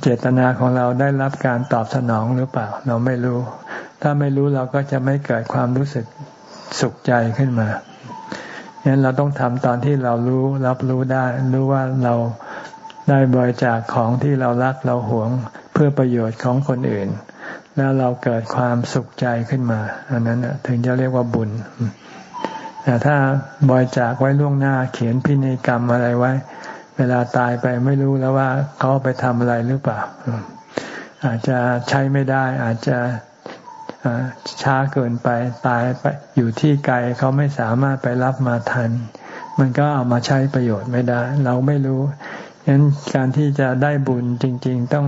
เจตนาของเราได้รับการตอบสนองหรือเปล่า เราไม่รู้ ถ้าไม่รู้เราก็จะไม่เกิดความรู้สึกสุขใจขึ้นมาฉะนั้นเราต้องทำตอนที่เรารู้รับรู้ได้ รู้ว่าเรา ได้บริจาคของที่เรารักเราหวงเพื่อประโยชน์ของคนอื่น แล้วเราเกิดความสุขใจขึ้นมา อันนั้นถึงจะเรียกว่าบุญ แต่ถ้าบริจาคไว้ล่วงหน้าเขียนพินัยกรรมอะไรไว้ เวลาตายไปไม่รู้แล้วว่าเขาไปทำอะไรหรือเปล่า อาจจะใช้ไม่ได้อาจจะช้าเกินไปตายไปอยู่ที่ไกลเขาไม่สามารถไปรับมาทัน มันก็เอามาใช้ประโยชน์ไม่ได้ เราไม่รู้ ฉะนั้นการที่จะได้บุญจริง ๆ ต้อง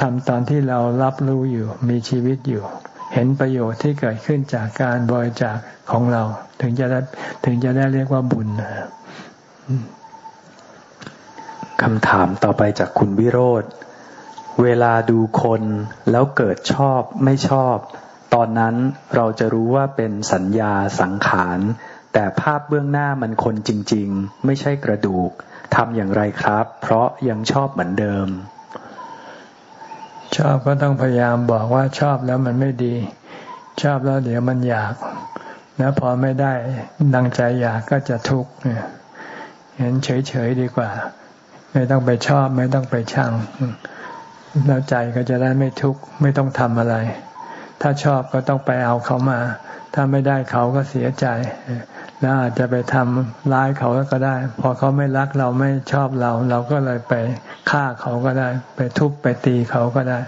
ทำตอนที่เรารับรู้อยู่มีชีวิตอยู่ เห็นประโยชน์ที่เกิดขึ้นจากการบริจาคของเรา ถึงจะได้ถึงจะได้เรียกว่าบุญคำถามต่อไปจากคุณวิโรธเวลาดูคนแล้วเกิดชอบไม่ชอบ ตอนนั้นเราจะรู้ว่าเป็นสัญญาสังขาร แต่ภาพเบื้องหน้ามันคนจริง ๆ ไม่ใช่กระดูก ทำอย่างไรครับ เพราะยังชอบเหมือนเดิม ชอบก็ต้องพยายามบอกว่าชอบแล้วมันไม่ดี ชอบแล้วเดี๋ยวมันอยาก แล้วพอไม่ได้ดังใจอยากก็จะทุกข์เห็นเฉยๆดีกว่า ไม่ต้องไปชอบไม่ต้องไปชังแล้วใจก็จะได้ไม่ทุกข์ไม่ต้องทำอะไร ถ้าชอบก็ต้องไปเอาเขามา ถ้าไม่ได้เขาก็เสียใจ แล้วอาจจะไปทำร้ายเขาก็ได้ พอเขาไม่รักเราไม่ชอบเรา เราก็เลยไปฆ่าเขาก็ได้ ไปทุบไปตีเขาก็ได้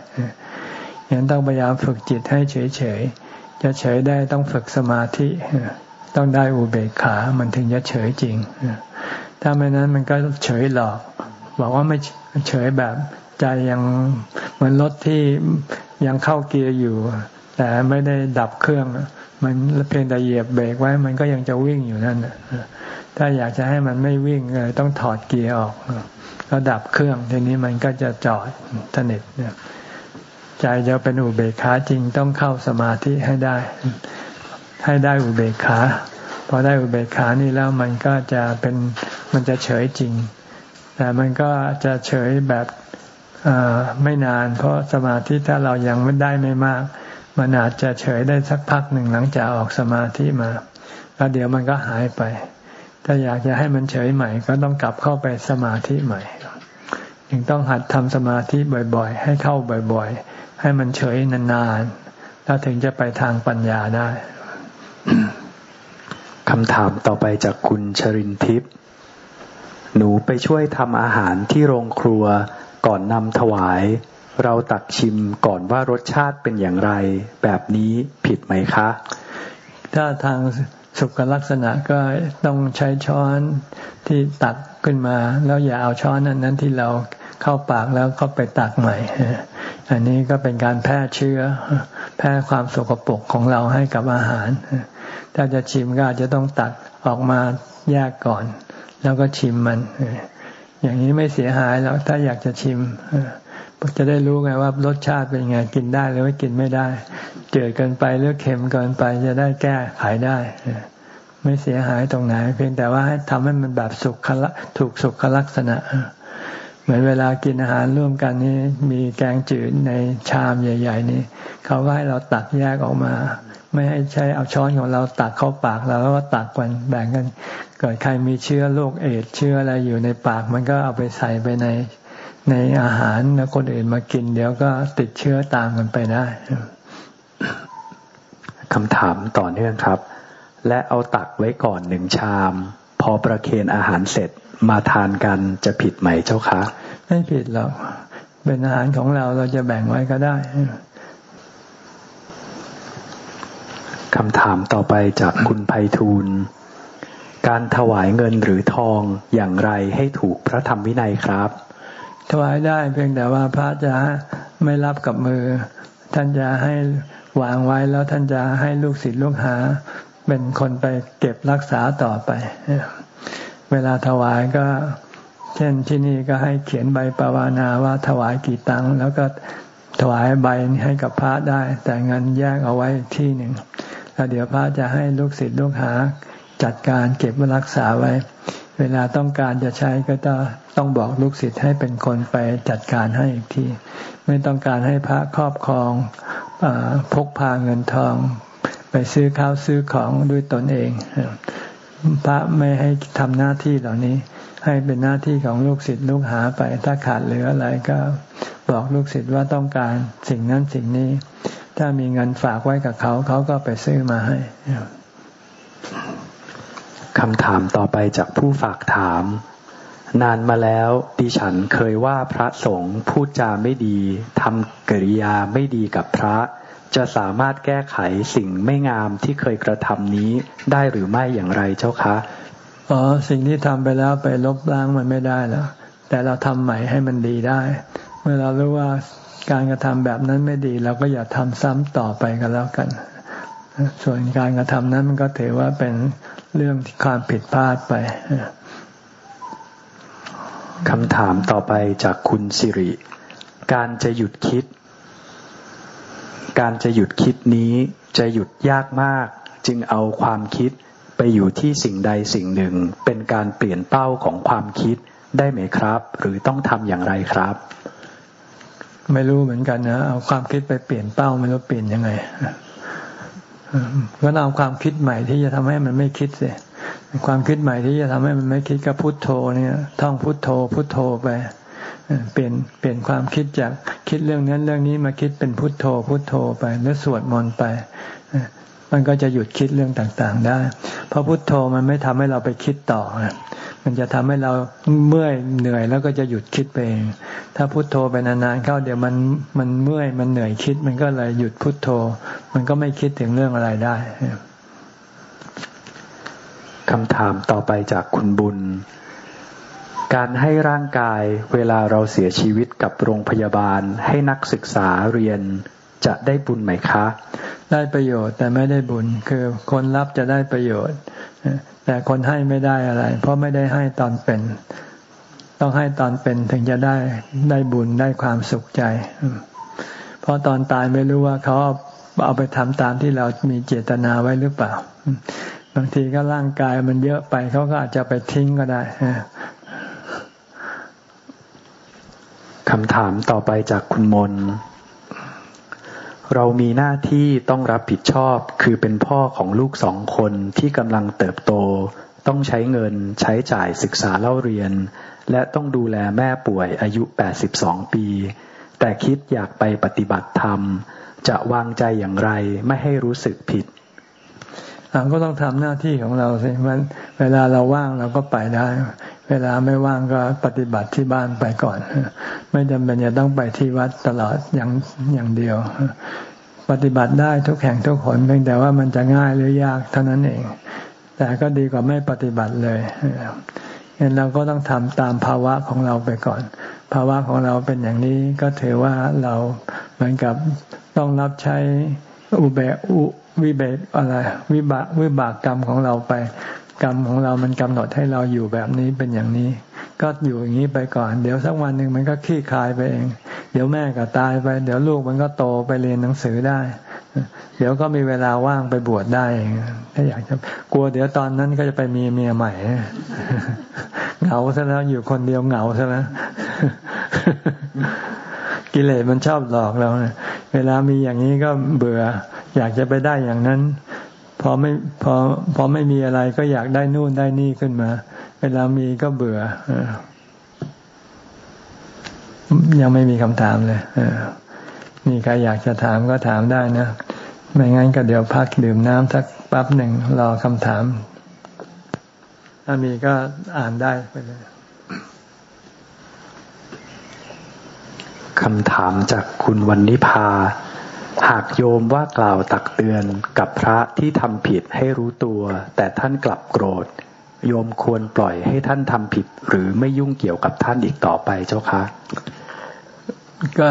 ยังต้องพยายามฝึกจิตให้เฉยๆ จะเฉยได้ต้องฝึกสมาธิ ต้องได้อุเบกขา มันถึงจะเฉยจริง ถ้าไม่นั้นมันก็เฉยหลอก บอกว่าไม่เฉยแบบใจยังเหมือนรถที่ยังเข้าเกียร์อยู่ แต่ไม่ได้ดับเครื่อง มันเพียงแต่เหยียบเบรกไว้ มันก็ยังจะวิ่งอยู่นั่นถ้าอยากจะให้มันไม่วิ่งเลยต้องถอดเกียร์ออกแล้วดับเครื่องทีนี้มันก็จะจอดสนิทใจจะเป็นอุเบกขาจริงต้องเข้าสมาธิให้ได้ ให้ได้อุเบกขาพอได้อุเบกขานี่แล้วมันก็จะเป็นมันจะเฉยจริง แต่มันก็จะเฉยแบบไม่นาน เพราะสมาธิถ้าเรายังไม่ได้ไม่มาก มันอาจจะเฉยได้สักพักหนึ่งหลังจากออกสมาธิมา แล้วเดี๋ยวมันก็หายไป ถ้าอยากจะให้มันเฉยใหม่ ก็ต้องกลับเข้าไปสมาธิใหม่ยังต้องหัดทำสมาธิบ่อยๆ ให้เข้าบ่อยๆ ให้มันเฉยนานๆ แล้วถึงจะไปทางปัญญาได้คำถามต่อไปจากคุณชรินทิพย์หนูไปช่วยทำอาหารที่โรงครัวก่อนนำถวาย เราตักชิมก่อนว่ารสชาติเป็นอย่างไร แบบนี้ผิดไหมคะ ถ้าทางสุขลักษณะก็ต้องใช้ช้อนที่ตักขึ้นมา แล้วอย่าเอาช้อนนั้นนั้นที่เราเข้าปากแล้วก็ไปตักใหม่ อันนี้ก็เป็นการแพร่เชื้อ แพร่ความสกปรกของเราให้กับอาหาร ถ้าจะชิมก็อาจจะต้องตักออกมาแยกก่อน แล้วก็ชิมมัน อย่างนี้ไม่เสียหายแล้วถ้าอยากจะชิม จะได้รู้ไงว่ารสชาติเป็นไงกินได้หรือว่ากินไม่ได้ เจืดเกินไปหรือเค็มเกินไปจะได้แก้ไขได้ไม่เสียหายตรงไหน เพียงแต่ว่าให้ทำให้มันแบบสุขละถูกสุขลักษณะ เหมือนเวลากินอาหารร่วมกันนี่มีแกงจืดในชามใหญ่ ๆ นี่เขาก็ให้เราตักแยกออกมา ไม่ให้ใช้เอาช้อนของเราตักเข้าปากเราแล้วก็ตักกันแบ่งกัน เกิดใครมีเชื้อโรคเอดเชื้ออะไรอยู่ในปาก มันก็เอาไปใส่ไปใน ในอาหารแล้วคนอื่นมากิน เดี๋ยวก็ติดเชื้อตามกันไปได้คำถามต่อเนื่องครับ และเอาตักไว้ก่อนหนึ่งชาม พอประเคนอาหารเสร็จมาทานกันจะผิดไหมเจ้าคะไม่ผิดหรอกเป็นอาหารของเราเราจะแบ่งไว้ก็ได้คำถามต่อไปจากคุณไพฑูรย์การถวายเงินหรือทองอย่างไรให้ถูกพระธรรมวินัยครับ ถวายได้เพียงแต่ว่าพระจะไม่รับกับมือ ท่านจะให้วางไว้แล้วท่านจะให้ลูกศิษย์ลูกหา เป็นคนไปเก็บรักษาต่อไป เวลาถวายก็ เช่นที่นี่ก็ให้เขียนใบปวานาว่าถวายกี่ตังค์แล้วก็ถวายใบให้กับพระได้ แต่เงินแยกเอาไว้ที่หนึ่งแล้วเดี๋ยวพระจะให้ลูกศิษย์ลูกหาจัดการเก็บรักษาไว้ เวลาต้องการจะใช้ก็ต้องต้องบอกลูกศิษย์ให้เป็นคนไปจัดการให้อีกที ไม่ต้องการให้พระครอบครองอพกพาเงินทอง ไปซื้อข้าวซื้อของด้วยตนเอง พระไม่ให้ทำหน้าที่เหล่านี้ ให้เป็นหน้าที่ของลูกศิษย์ลูกหาไป ถ้าขาดเหลืออะไรก็บอกลูกศิษย์ว่าต้องการสิ่งนั้นสิ่งนี้ ถ้ามีเงินฝากไว้กับเขาเขาก็ไปซื้อมาให้ คำถามต่อไปจากผู้ฝากถาม นานมาแล้วดิฉันเคยว่าพระสงฆ์พูดจาไม่ดีทำกิริยาไม่ดีกับพระ จะสามารถแก้ไขสิ่งไม่งามที่เคยกระทำนี้ได้หรือไม่อย่างไรเจ้าคะอ๋อสิ่งที่ทำไปแล้วไปลบล้างมันไม่ได้แล้วแต่เราทำใหม่ให้มันดีได้ เมื่อเรารู้ว่าการกระทำแบบนั้นไม่ดี เราก็อย่าทำซ้ำต่อไปกันแล้วกัน ส่วนการกระทำนั้นมันก็ถือว่าเป็น เรื่องความผิดพลาดไปคำถามต่อไปจากคุณสิริ การจะหยุดคิด การจะหยุดคิดนี้จะหยุดยากมาก จึงเอาความคิดไปอยู่ที่สิ่งใดสิ่งหนึ่ง เป็นการเปลี่ยนเป้าของความคิดได้ไหมครับ หรือต้องทำอย่างไรครับ ไม่รู้เหมือนกันนะ เอาความคิดไปเปลี่ยนเป้าไม่รู้เปลี่ยนยังไง ก็เอาความคิดใหม่ที่จะทำให้มันไม่คิดสิความคิดใหม่ที่จะทำให้มันไม่คิดก็พุโทโธเนี่ย ท่องพุโทโธ พุโทโธไปเปลี่ยนเปลี่ยนความคิดจากคิดเรื่องนั้นเรื่องนี้มาคิดเป็นพุโทโธ พุโทโธไปแล้วสวดมนต์ไปมันก็จะหยุดคิดเรื่องต่างๆได้ เพราะพุโทโธมันไม่ทำให้เราไปคิดต่อ มันจะทำให้เราเมื่อยเหนื่อยแล้วก็จะหยุดคิดไปเอง ถ้าพุโทโธไปนานๆเข้าเดี๋ยวมันมันเมื่อยมันเหนื่อยคิด มันก็เลยหยุดพุโทโธ มันก็ไม่คิดถึงเรื่องอะไรได้คำถามต่อไปจากคุณบุญ การให้ร่างกายเวลาเราเสียชีวิตกับโรงพยาบาล ให้นักศึกษาเรียนจะได้บุญไหมคะ ได้ประโยชน์แต่ไม่ได้บุญคือคนรับจะได้ประโยชน์ แต่คนให้ไม่ได้อะไร เพราะไม่ได้ให้ตอนเป็น ต้องให้ตอนเป็นถึงจะได้ได้บุญได้ความสุขใจ เพราะตอนตายไม่รู้ว่าเขาเอาไปทำตามที่เรามีเจตนาไว้หรือเปล่า บางทีก็ร่างกายมันเยอะไปเขาก็อาจจะไปทิ้งก็ได้คำถามต่อไปจากคุณมน เรามีหน้าที่ต้องรับผิดชอบ คือเป็นพ่อของลูกสองคนที่กำลังเติบโต ต้องใช้เงินใช้จ่ายศึกษาเล่าเรียน และต้องดูแลแม่ป่วยอายุ 82 ปี แต่คิดอยากไปปฏิบัติธรรม จะวางใจอย่างไรไม่ให้รู้สึกผิดเราก็ต้องทำหน้าที่ของเราสิมันเวลาเราว่างเราก็ไปได้ เวลาไม่ว่างก็ปฏิบัติที่บ้านไปก่อน ไม่จำเป็นจะต้องไปที่วัดตลอดอย่างอย่างเดียว ปฏิบัติได้ทุกแห่งทุกคนเพียงแต่ว่ามันจะง่ายหรือยากเท่านั้นเอง แต่ก็ดีกว่าไม่ปฏิบัติเลยเห็นเราก็ต้องทำตามภาวะของเราไปก่อน ภาวะของเราเป็นอย่างนี้ก็ถือว่าเราเหมือนกับต้องรับใช้อุเบอุวิเบกอะไร วิบากวิบากกรรมของเราไป กรรมของเรามันกำหนดให้เราอยู่แบบนี้เป็นอย่างนี้ ก็อยู่อย่างนี้ไปก่อน เดี๋ยวสักวันหนึ่งมันก็ขี้คายไปเอง เดี๋ยวแม่ก็ตายไป เดี๋ยวลูกมันก็โตไปเรียนหนังสือได้ เดี๋ยวก็มีเวลาว่างไปบวชได้ ถ้าอยากจะกลัวเดี๋ยวตอนนั้นก็จะไปมีเมียใหม่เหงาซะแล้วอยู่คนเดียวเหงาซะแล้วกิเลสมันชอบหลอกเราเวลามีอย่างนี้ก็เบื่อ อยากจะไปได้อย่างนั้น พอไม่พอพอไม่มีอะไรก็อยากได้นู่นได้นี่ขึ้นมา เวลามีก็เบื่อยังไม่มีคำถามเลยนี่ใครอยากจะถามก็ถามได้นะ ไม่งั้นก็เดี๋ยวพักดื่มน้ำสักปั๊บหนึ่งรอคำถาม ถ้ามีก็อ่านได้ไปเลยคำถามจากคุณวันนิพา หากโยมว่ากล่าวตักเตือนกับพระที่ทำผิดให้รู้ตัว แต่ท่านกลับโกรธ โยมควรปล่อยให้ท่านทำผิด หรือไม่ยุ่งเกี่ยวกับท่านอีกต่อไปเจ้าคะก็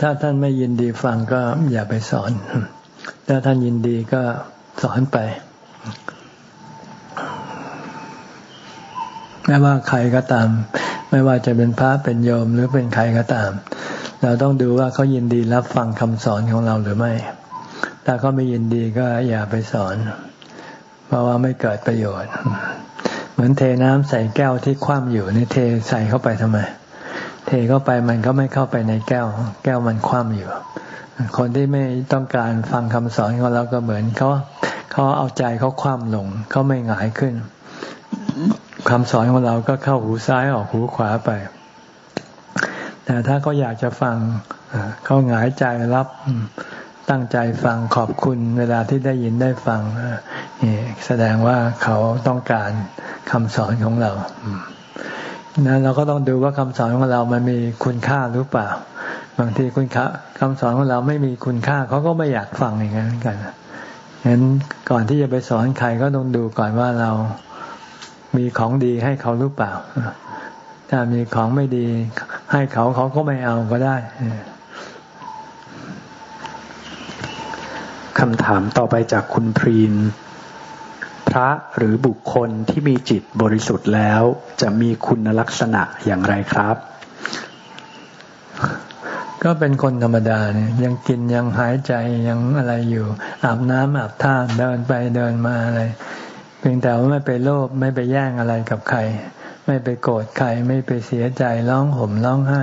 ถ้าท่านไม่ยินดีฟังก็อย่าไปสอน ถ้าท่านยินดีก็สอนไปไม่ว่าใครก็ตาม ไม่ว่าจะเป็นพระเป็นโยมหรือเป็นใครก็ตาม เราต้องดูว่าเขายินดีรับฟังคำสอนของเราหรือไม่ ถ้าเขาไม่ยินดีก็อย่าไปสอน เพราะว่าไม่เกิดประโยชน์ เหมือนเทน้ำใส่แก้วที่คว่ำอยู่นี่เทใส่เข้าไปทำไม เทเข้าไปมันก็ไม่เข้าไปในแก้ว แก้วมันคว่ำอยู่ คนที่ไม่ต้องการฟังคำสอนของเราก็เหมือนเขาเขาเอาใจเขาคว่ำลงเขาไม่หงายขึ้นคำสอนของเราก็เข้าหูซ้ายออกหูขวาไป แต่ถ้าเขาอยากจะฟังเขาหงายใจรับตั้งใจฟังขอบคุณเวลาที่ได้ยินได้ฟังนี่แสดงว่าเขาต้องการคำสอนของเรานั้นเราก็ต้องดูว่าคำสอนของเรามันมีคุณค่าหรือเปล่า บางทีคุณค่าคำสอนของเราไม่มีคุณค่าเขาก็ไม่อยากฟังอย่างนั้นกันฉะนั้นก่อนที่จะไปสอนใครก็ต้องดูก่อนว่าเรามีของดีให้เขาหรือเปล่า ถ้ามีของไม่ดี ให้เขาเขาก็ไม่เอาก็ได้คำถามต่อไปจากคุณพรีน พระหรือบุคคลที่มีจิตบริสุทธิ์แล้ว จะมีคุณลักษณะอย่างไรครับ ก็เป็นคนธรรมดาเนี่ยยังกินยังหายใจยังอะไรอยู่ อาบน้ำอาบท่าเดินไปเดินมาอะไร เพียงแต่ว่าไม่ไปโลภไม่ไปแย่งอะไรกับใคร ไม่ไปโกรธใครไม่ไปเสียใจร้องห่มร้องไห้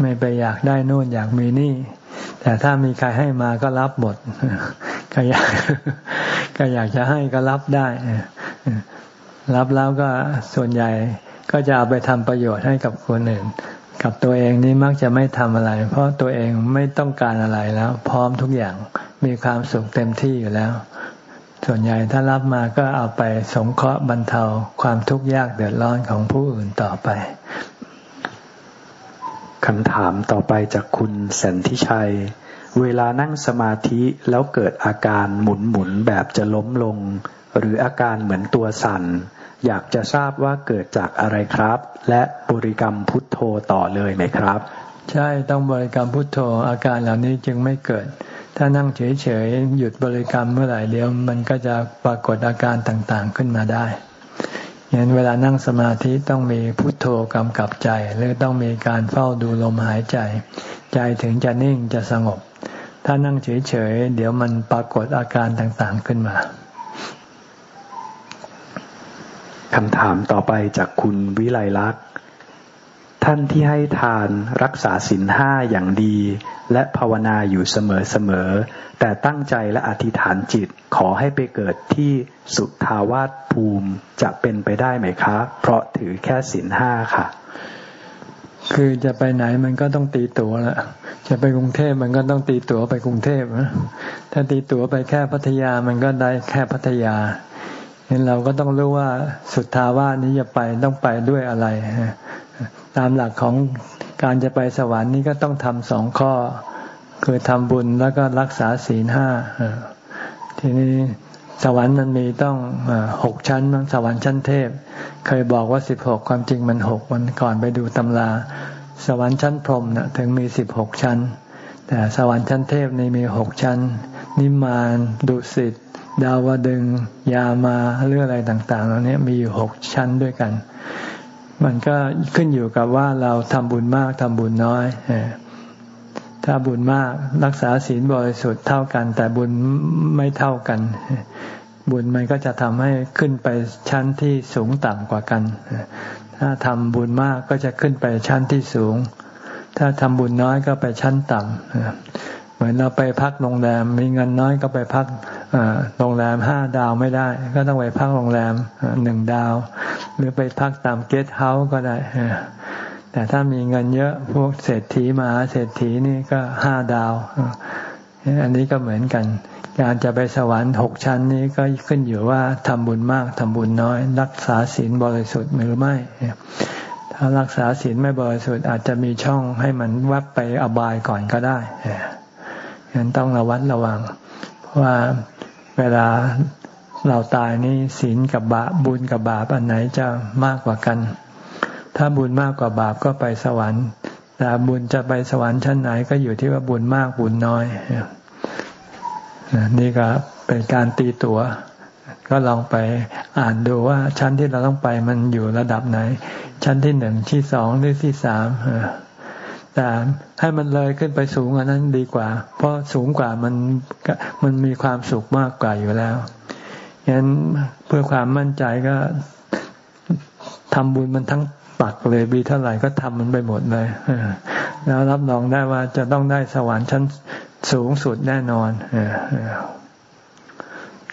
ไม่ไปอยากได้นู่นอยากมีนี่ แต่ถ้ามีใครให้มาก็รับหมดก็อยากก็อยากจะให้ก็รับได้รับแล้วก็ส่วนใหญ่ก็จะเอาไปทำประโยชน์ให้กับคนอื่น กับตัวเองนี่มักจะไม่ทำอะไร เพราะตัวเองไม่ต้องการอะไรแล้ว พร้อมทุกอย่างมีความสุขเต็มที่อยู่แล้ว ส่วนใหญ่ถ้ารับมาก็เอาไปสงเคราะห์บรรเทาความทุกข์ยากเดือดร้อนของผู้อื่นต่อไปคำถามต่อไปจากคุณแสนทิชัย เวลานั่งสมาธิแล้วเกิดอาการหมุนหมุนแบบจะล้มลง หรืออาการเหมือนตัวสั่น อยากจะทราบว่าเกิดจากอะไรครับ และบริกรรมพุทโธต่อเลยไหมครับ ใช่ต้องบริกรรมพุทโธอาการเหล่านี้จึงไม่เกิด ถ้านั่งเฉยๆหยุดบริกรรมเมื่อไหร่เดียวมันก็จะปรากฏอาการต่างๆขึ้นมาได้ยันเวลานั่งสมาธิต้องมีพุทโธกำกับใจ หรือต้องมีการเฝ้าดูลมหายใจ ใจถึงจะนิ่งจะสงบ ถ้านั่งเฉยๆเดี๋ยวมันปรากฏอาการต่างๆขึ้นมาคำถามต่อไปจากคุณวิไลลักษณ์ ท่านที่ให้ทานรักษาศีลห้าอย่างดี และภาวนาอยู่เสมอๆ แต่ตั้งใจและอธิษฐานจิตขอให้ไปเกิดที่สุทาวาสภูมิจะเป็นไปได้ไหมคะ เพราะถือแค่ศีลห้าค่ะ คือจะไปไหนมันก็ต้องตีตั๋วละจะไปกรุงเทพมันก็ต้องตีตั๋วไปกรุงเทพนะถ้าตีตั๋วไปแค่พัทยามันก็ได้แค่พัทยาเห็นเราก็ต้องรู้ว่าสุทธาวาสนี้จะไปต้องไปด้วยอะไร ตามหลักของการจะไปสวรรค์นี่ก็ต้องทำสองข้อ คือทำบุญแล้วก็รักษาศีลห้าทีนี้สวรรค์มันมีต้องหกชั้นสวรรค์ชั้นเทพ เคยบอกว่าสิบหกความจริงมันหกวันก่อนไปดูตำรา สวรรค์ชั้นพรหมนะถึงมีสิบหกชั้น แต่สวรรค์ชั้นเทพนี่มีหกชั้น นิมานดุสิตดาวดึง ยามาเรื่องอะไรต่าง ๆ เหล่านี้มีอยู่หกชั้นด้วยกัน มันก็ขึ้นอยู่กับว่าเราทำบุญมากทำบุญน้อยถ้าบุญมากรักษาศีลบริสุทธิ์เท่ากัน แต่บุญไม่เท่ากัน บุญมันก็จะทำให้ขึ้นไปชั้นที่สูงต่ำกว่ากัน ถ้าทำบุญมากก็จะขึ้นไปชั้นที่สูง ถ้าทำบุญน้อยก็ไปชั้นต่ำ เหมือนเราไปพักโรงแรม มีเงินน้อยก็ไปพักโรงแรมห้าดาวไม่ได้ ก็ต้องไปพักโรงแรมหนึ่งดาว หรือไปพักตามเกสต์เฮาส์ก็ได้แต่ถ้ามีเงินเยอะพวกเศรษฐีมาเศรษฐีนี่ก็ห้าดาว อันนี้ก็เหมือนกัน การจะไปสวรรค์หกชั้นนี้ก็ขึ้นอยู่ว่าทำบุญมากทำบุญน้อย รักษาศีลบริสุทธิ์หรือไม่ ถ้ารักษาศีลไม่บริสุทธิ์อาจจะมีช่องให้มันวับไปอบายก่อนก็ได้ ฉะนั้นต้องระวัดระวังเพราะว่าเวลาเราตายนี่ศีลกับบาปบุญกับบาปอันไหนจะมากกว่ากัน ถ้าบุญมากกว่าบาปก็ไปสวรรค์ แต่บุญจะไปสวรรค์ชั้นไหนก็อยู่ที่ว่าบุญมากบุญน้อยนี่ก็เป็นการตีตัวก็ลองไปอ่านดูว่าชั้นที่เราต้องไปมันอยู่ระดับไหน ชั้นที่หนึ่งที่สองหรือที่สาม แต่ให้มันเลยขึ้นไปสูงอันนั้นดีกว่า เพราะสูงกว่ามันมันมีความสุขมากกว่าอยู่แล้วยั้นเพื่อความมั่นใจก็ทำบุญมันทั้งปักเลยบีเท่าไหร่ก็ทำมันไปหมดเลยแล้วรับรองได้ว่าจะต้องได้สวรรค์ชั้นสูงสุดแน่นอน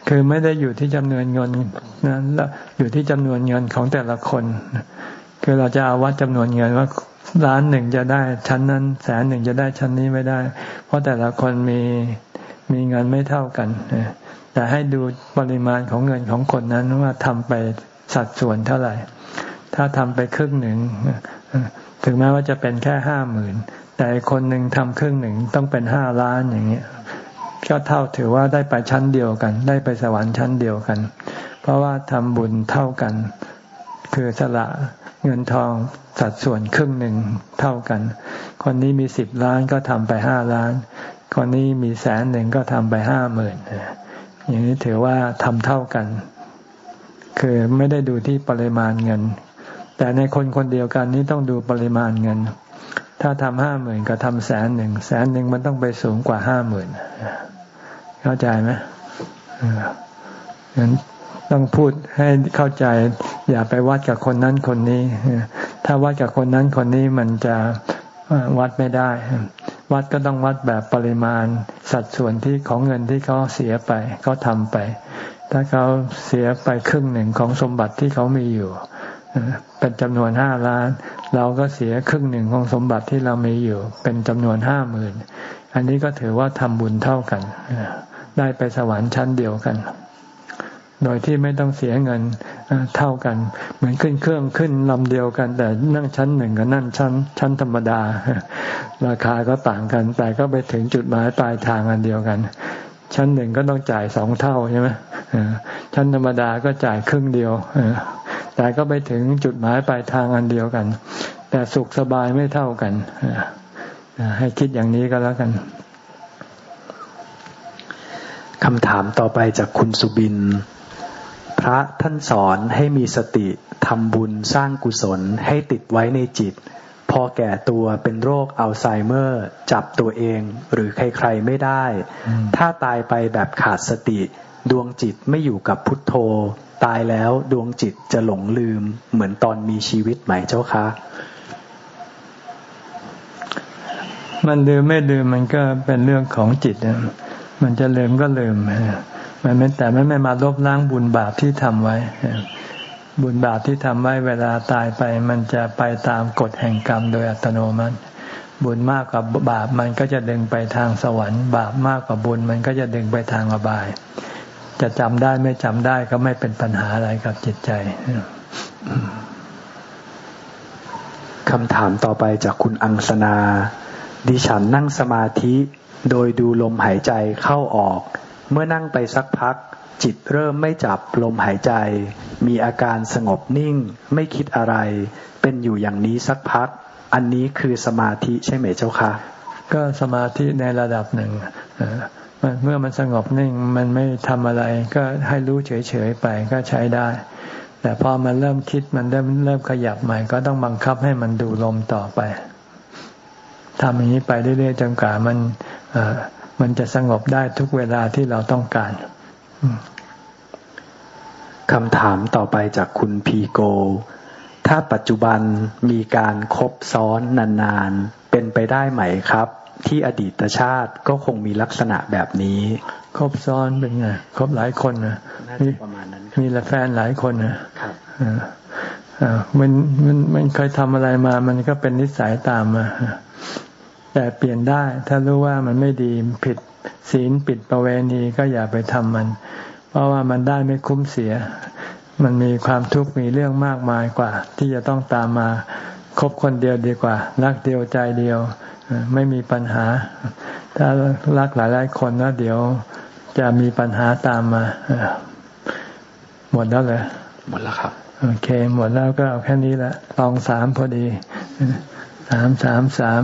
คือไม่ได้อยู่ที่จำนวนเงินนั้นอยู่ที่จำนวนเงินของแต่ละคน คือเราจะเอาวัดจำนวนเงินว่า ล้านหนึ่งจะได้ชั้นนั้น แสนหนึ่งจะได้ชั้นนี้ไม่ได้ เพราะแต่ละคนมีมีเงินไม่เท่ากันแต่ให้ดูปริมาณของเงินของคนนั้นว่าทำไปสัดส่วนเท่าไหร่ ถ้าทำไปครึ่งหนึ่งถึงแม้ว่าจะเป็นแค่ห้าหมื่นแต่คนหนึ่งทำครึ่งหนึ่งต้องเป็นห้าล้านอย่างเงี้ยก็เท่าถือว่าได้ไปชั้นเดียวกัน ได้ไปสวรรค์ชั้นเดียวกัน เพราะว่าทำบุญเท่ากัน คือสละ เงินทองสัดส่วนครึ่งหนึ่งเท่ากัน คนนี้มีสิบล้านก็ทำไปห้าล้าน คนนี้มีแสนหนึ่งก็ทำไปห้าหมื่นอย่างนี้ถือว่าทำเท่ากัน คือไม่ได้ดูที่ปริมาณเงิน แต่ในคนคนเดียวกันนี้ต้องดูปริมาณเงิน ถ้าทำห้าหมื่นกับทำแสนหนึ่งแสนหนึ่งมันต้องไปสูงกว่าห้าหมื่นเข้าใจไหมงั้น ต้องพูดให้เข้าใจ อย่าไปวัดกับคนนั้นคนนี้ ถ้าวัดกับคนนั้นคนนี้มันจะวัดไม่ได้ วัดก็ต้องวัดแบบปริมาณสัดส่วนที่ของเงินที่เขาเสียไปเขาทำไป ถ้าเขาเสียไปครึ่งหนึ่งของสมบัติที่เขามีอยู่เป็นจำนวนห้าล้าน เราก็เสียครึ่งหนึ่งของสมบัติที่เรามีอยู่ เป็นจำนวนห้าหมื่นอันนี้ก็ถือว่าทำบุญเท่ากัน ได้ไปสวรรค์ชั้นเดียวกัน โดยที่ไม่ต้องเสียเงินเท่ากัน เหมือนขึ้นเครื่องขึ้นลำเดียวกัน แต่นั่งชั้นหนึ่งกับนั่งชั้น ชั้นธรรมดา ราคาก็ต่างกัน แต่ก็ไปถึงจุดหมายปลายทางอันเดียวกัน ชั้นหนึ่งก็ต้องจ่ายสองเท่าใช่ไหมชั้นธรรมดาก็จ่ายครึ่งเดียวแต่ก็ไปถึงจุดหมายปลายทางอันเดียวกัน แต่สุขสบายไม่เท่ากันให้คิดอย่างนี้ก็แล้วกันคำถามต่อไปจากคุณสุบิน พระท่านสอนให้มีสติทำบุญสร้างกุศลให้ติดไว้ในจิต พอแก่ตัวเป็นโรคอัลไซเมอร์ จับตัวเองหรือใครๆไม่ได้ ถ้าตายไปแบบขาดสติ ดวงจิตไม่อยู่กับพุทโธ ตายแล้วดวงจิตจะหลงลืม เหมือนตอนมีชีวิตใหม่เจ้าคะ มันลืมไม่ลืมมันก็เป็นเรื่องของจิตนะมันจะลืมก็ลืม มันไม่แต่มันไม่มาลบล้างบุญบาปที่ทำไว้ บุญบาปที่ทำไว้เวลาตายไป มันจะไปตามกฎแห่งกรรมโดยอัตโนมัติ บุญมากกว่าบาปมันก็จะดึงไปทางสวรรค์ บาปมากกว่าบุญมันก็จะดึงไปทางอบาย จะจำได้ไม่จำได้ก็ไม่เป็นปัญหาอะไรกับจิตใจคำถามต่อไปจากคุณอังสนา ดิฉันนั่งสมาธิ โดยดูลมหายใจเข้าออก เมื่อนั่งไปสักพัก จิตเริ่มไม่จับลมหายใจ มีอาการสงบนิ่ง ไม่คิดอะไร เป็นอยู่อย่างนี้สักพัก อันนี้คือสมาธิใช่ไหมเจ้าคะก็สมาธิในระดับหนึ่งเมื่อมันสงบนิ่งมันไม่ทำอะไร ก็ให้รู้เฉยๆไปก็ใช้ได้ แต่พอมันเริ่มคิดมันเริ่มเริ่มขยับใหม่ ก็ต้องบังคับให้มันดูลมต่อไปทำอย่างนี้ไปเรื่อยๆจนกว่ามัน มันจะสงบได้ทุกเวลาที่เราต้องการคำถามต่อไปจากคุณพีโก ถ้าปัจจุบันมีการครบซ้อนนานๆ เป็นไปได้ไหมครับ ที่อดีตชาติก็คงมีลักษณะแบบนี้ครบซ้อนเป็นไงครบหลายคนนะมีมีละแฟนหลายคนนะครับมันมันมันเคยทำอะไรมา มันก็เป็นนิสัยตามมา แต่เปลี่ยนได้ ถ้ารู้ว่ามันไม่ดีผิดศีลปิดประเวณีก็อย่าไปทำมัน เพราะว่ามันได้ไม่คุ้มเสีย มันมีความทุกข์มีเรื่องมากมายกว่า ที่จะต้องตามมาคบคนเดียวดีกว่า รักเดียวใจเดียวไม่มีปัญหา ถ้ารักหลายหลายคนแล้วเดี๋ยวจะมีปัญหาตามมาหมดแล้วเลยหมดแล้วครับ โอเค หมดแล้วก็เอาแค่นี้ละลองสามพอดีสามสามสาม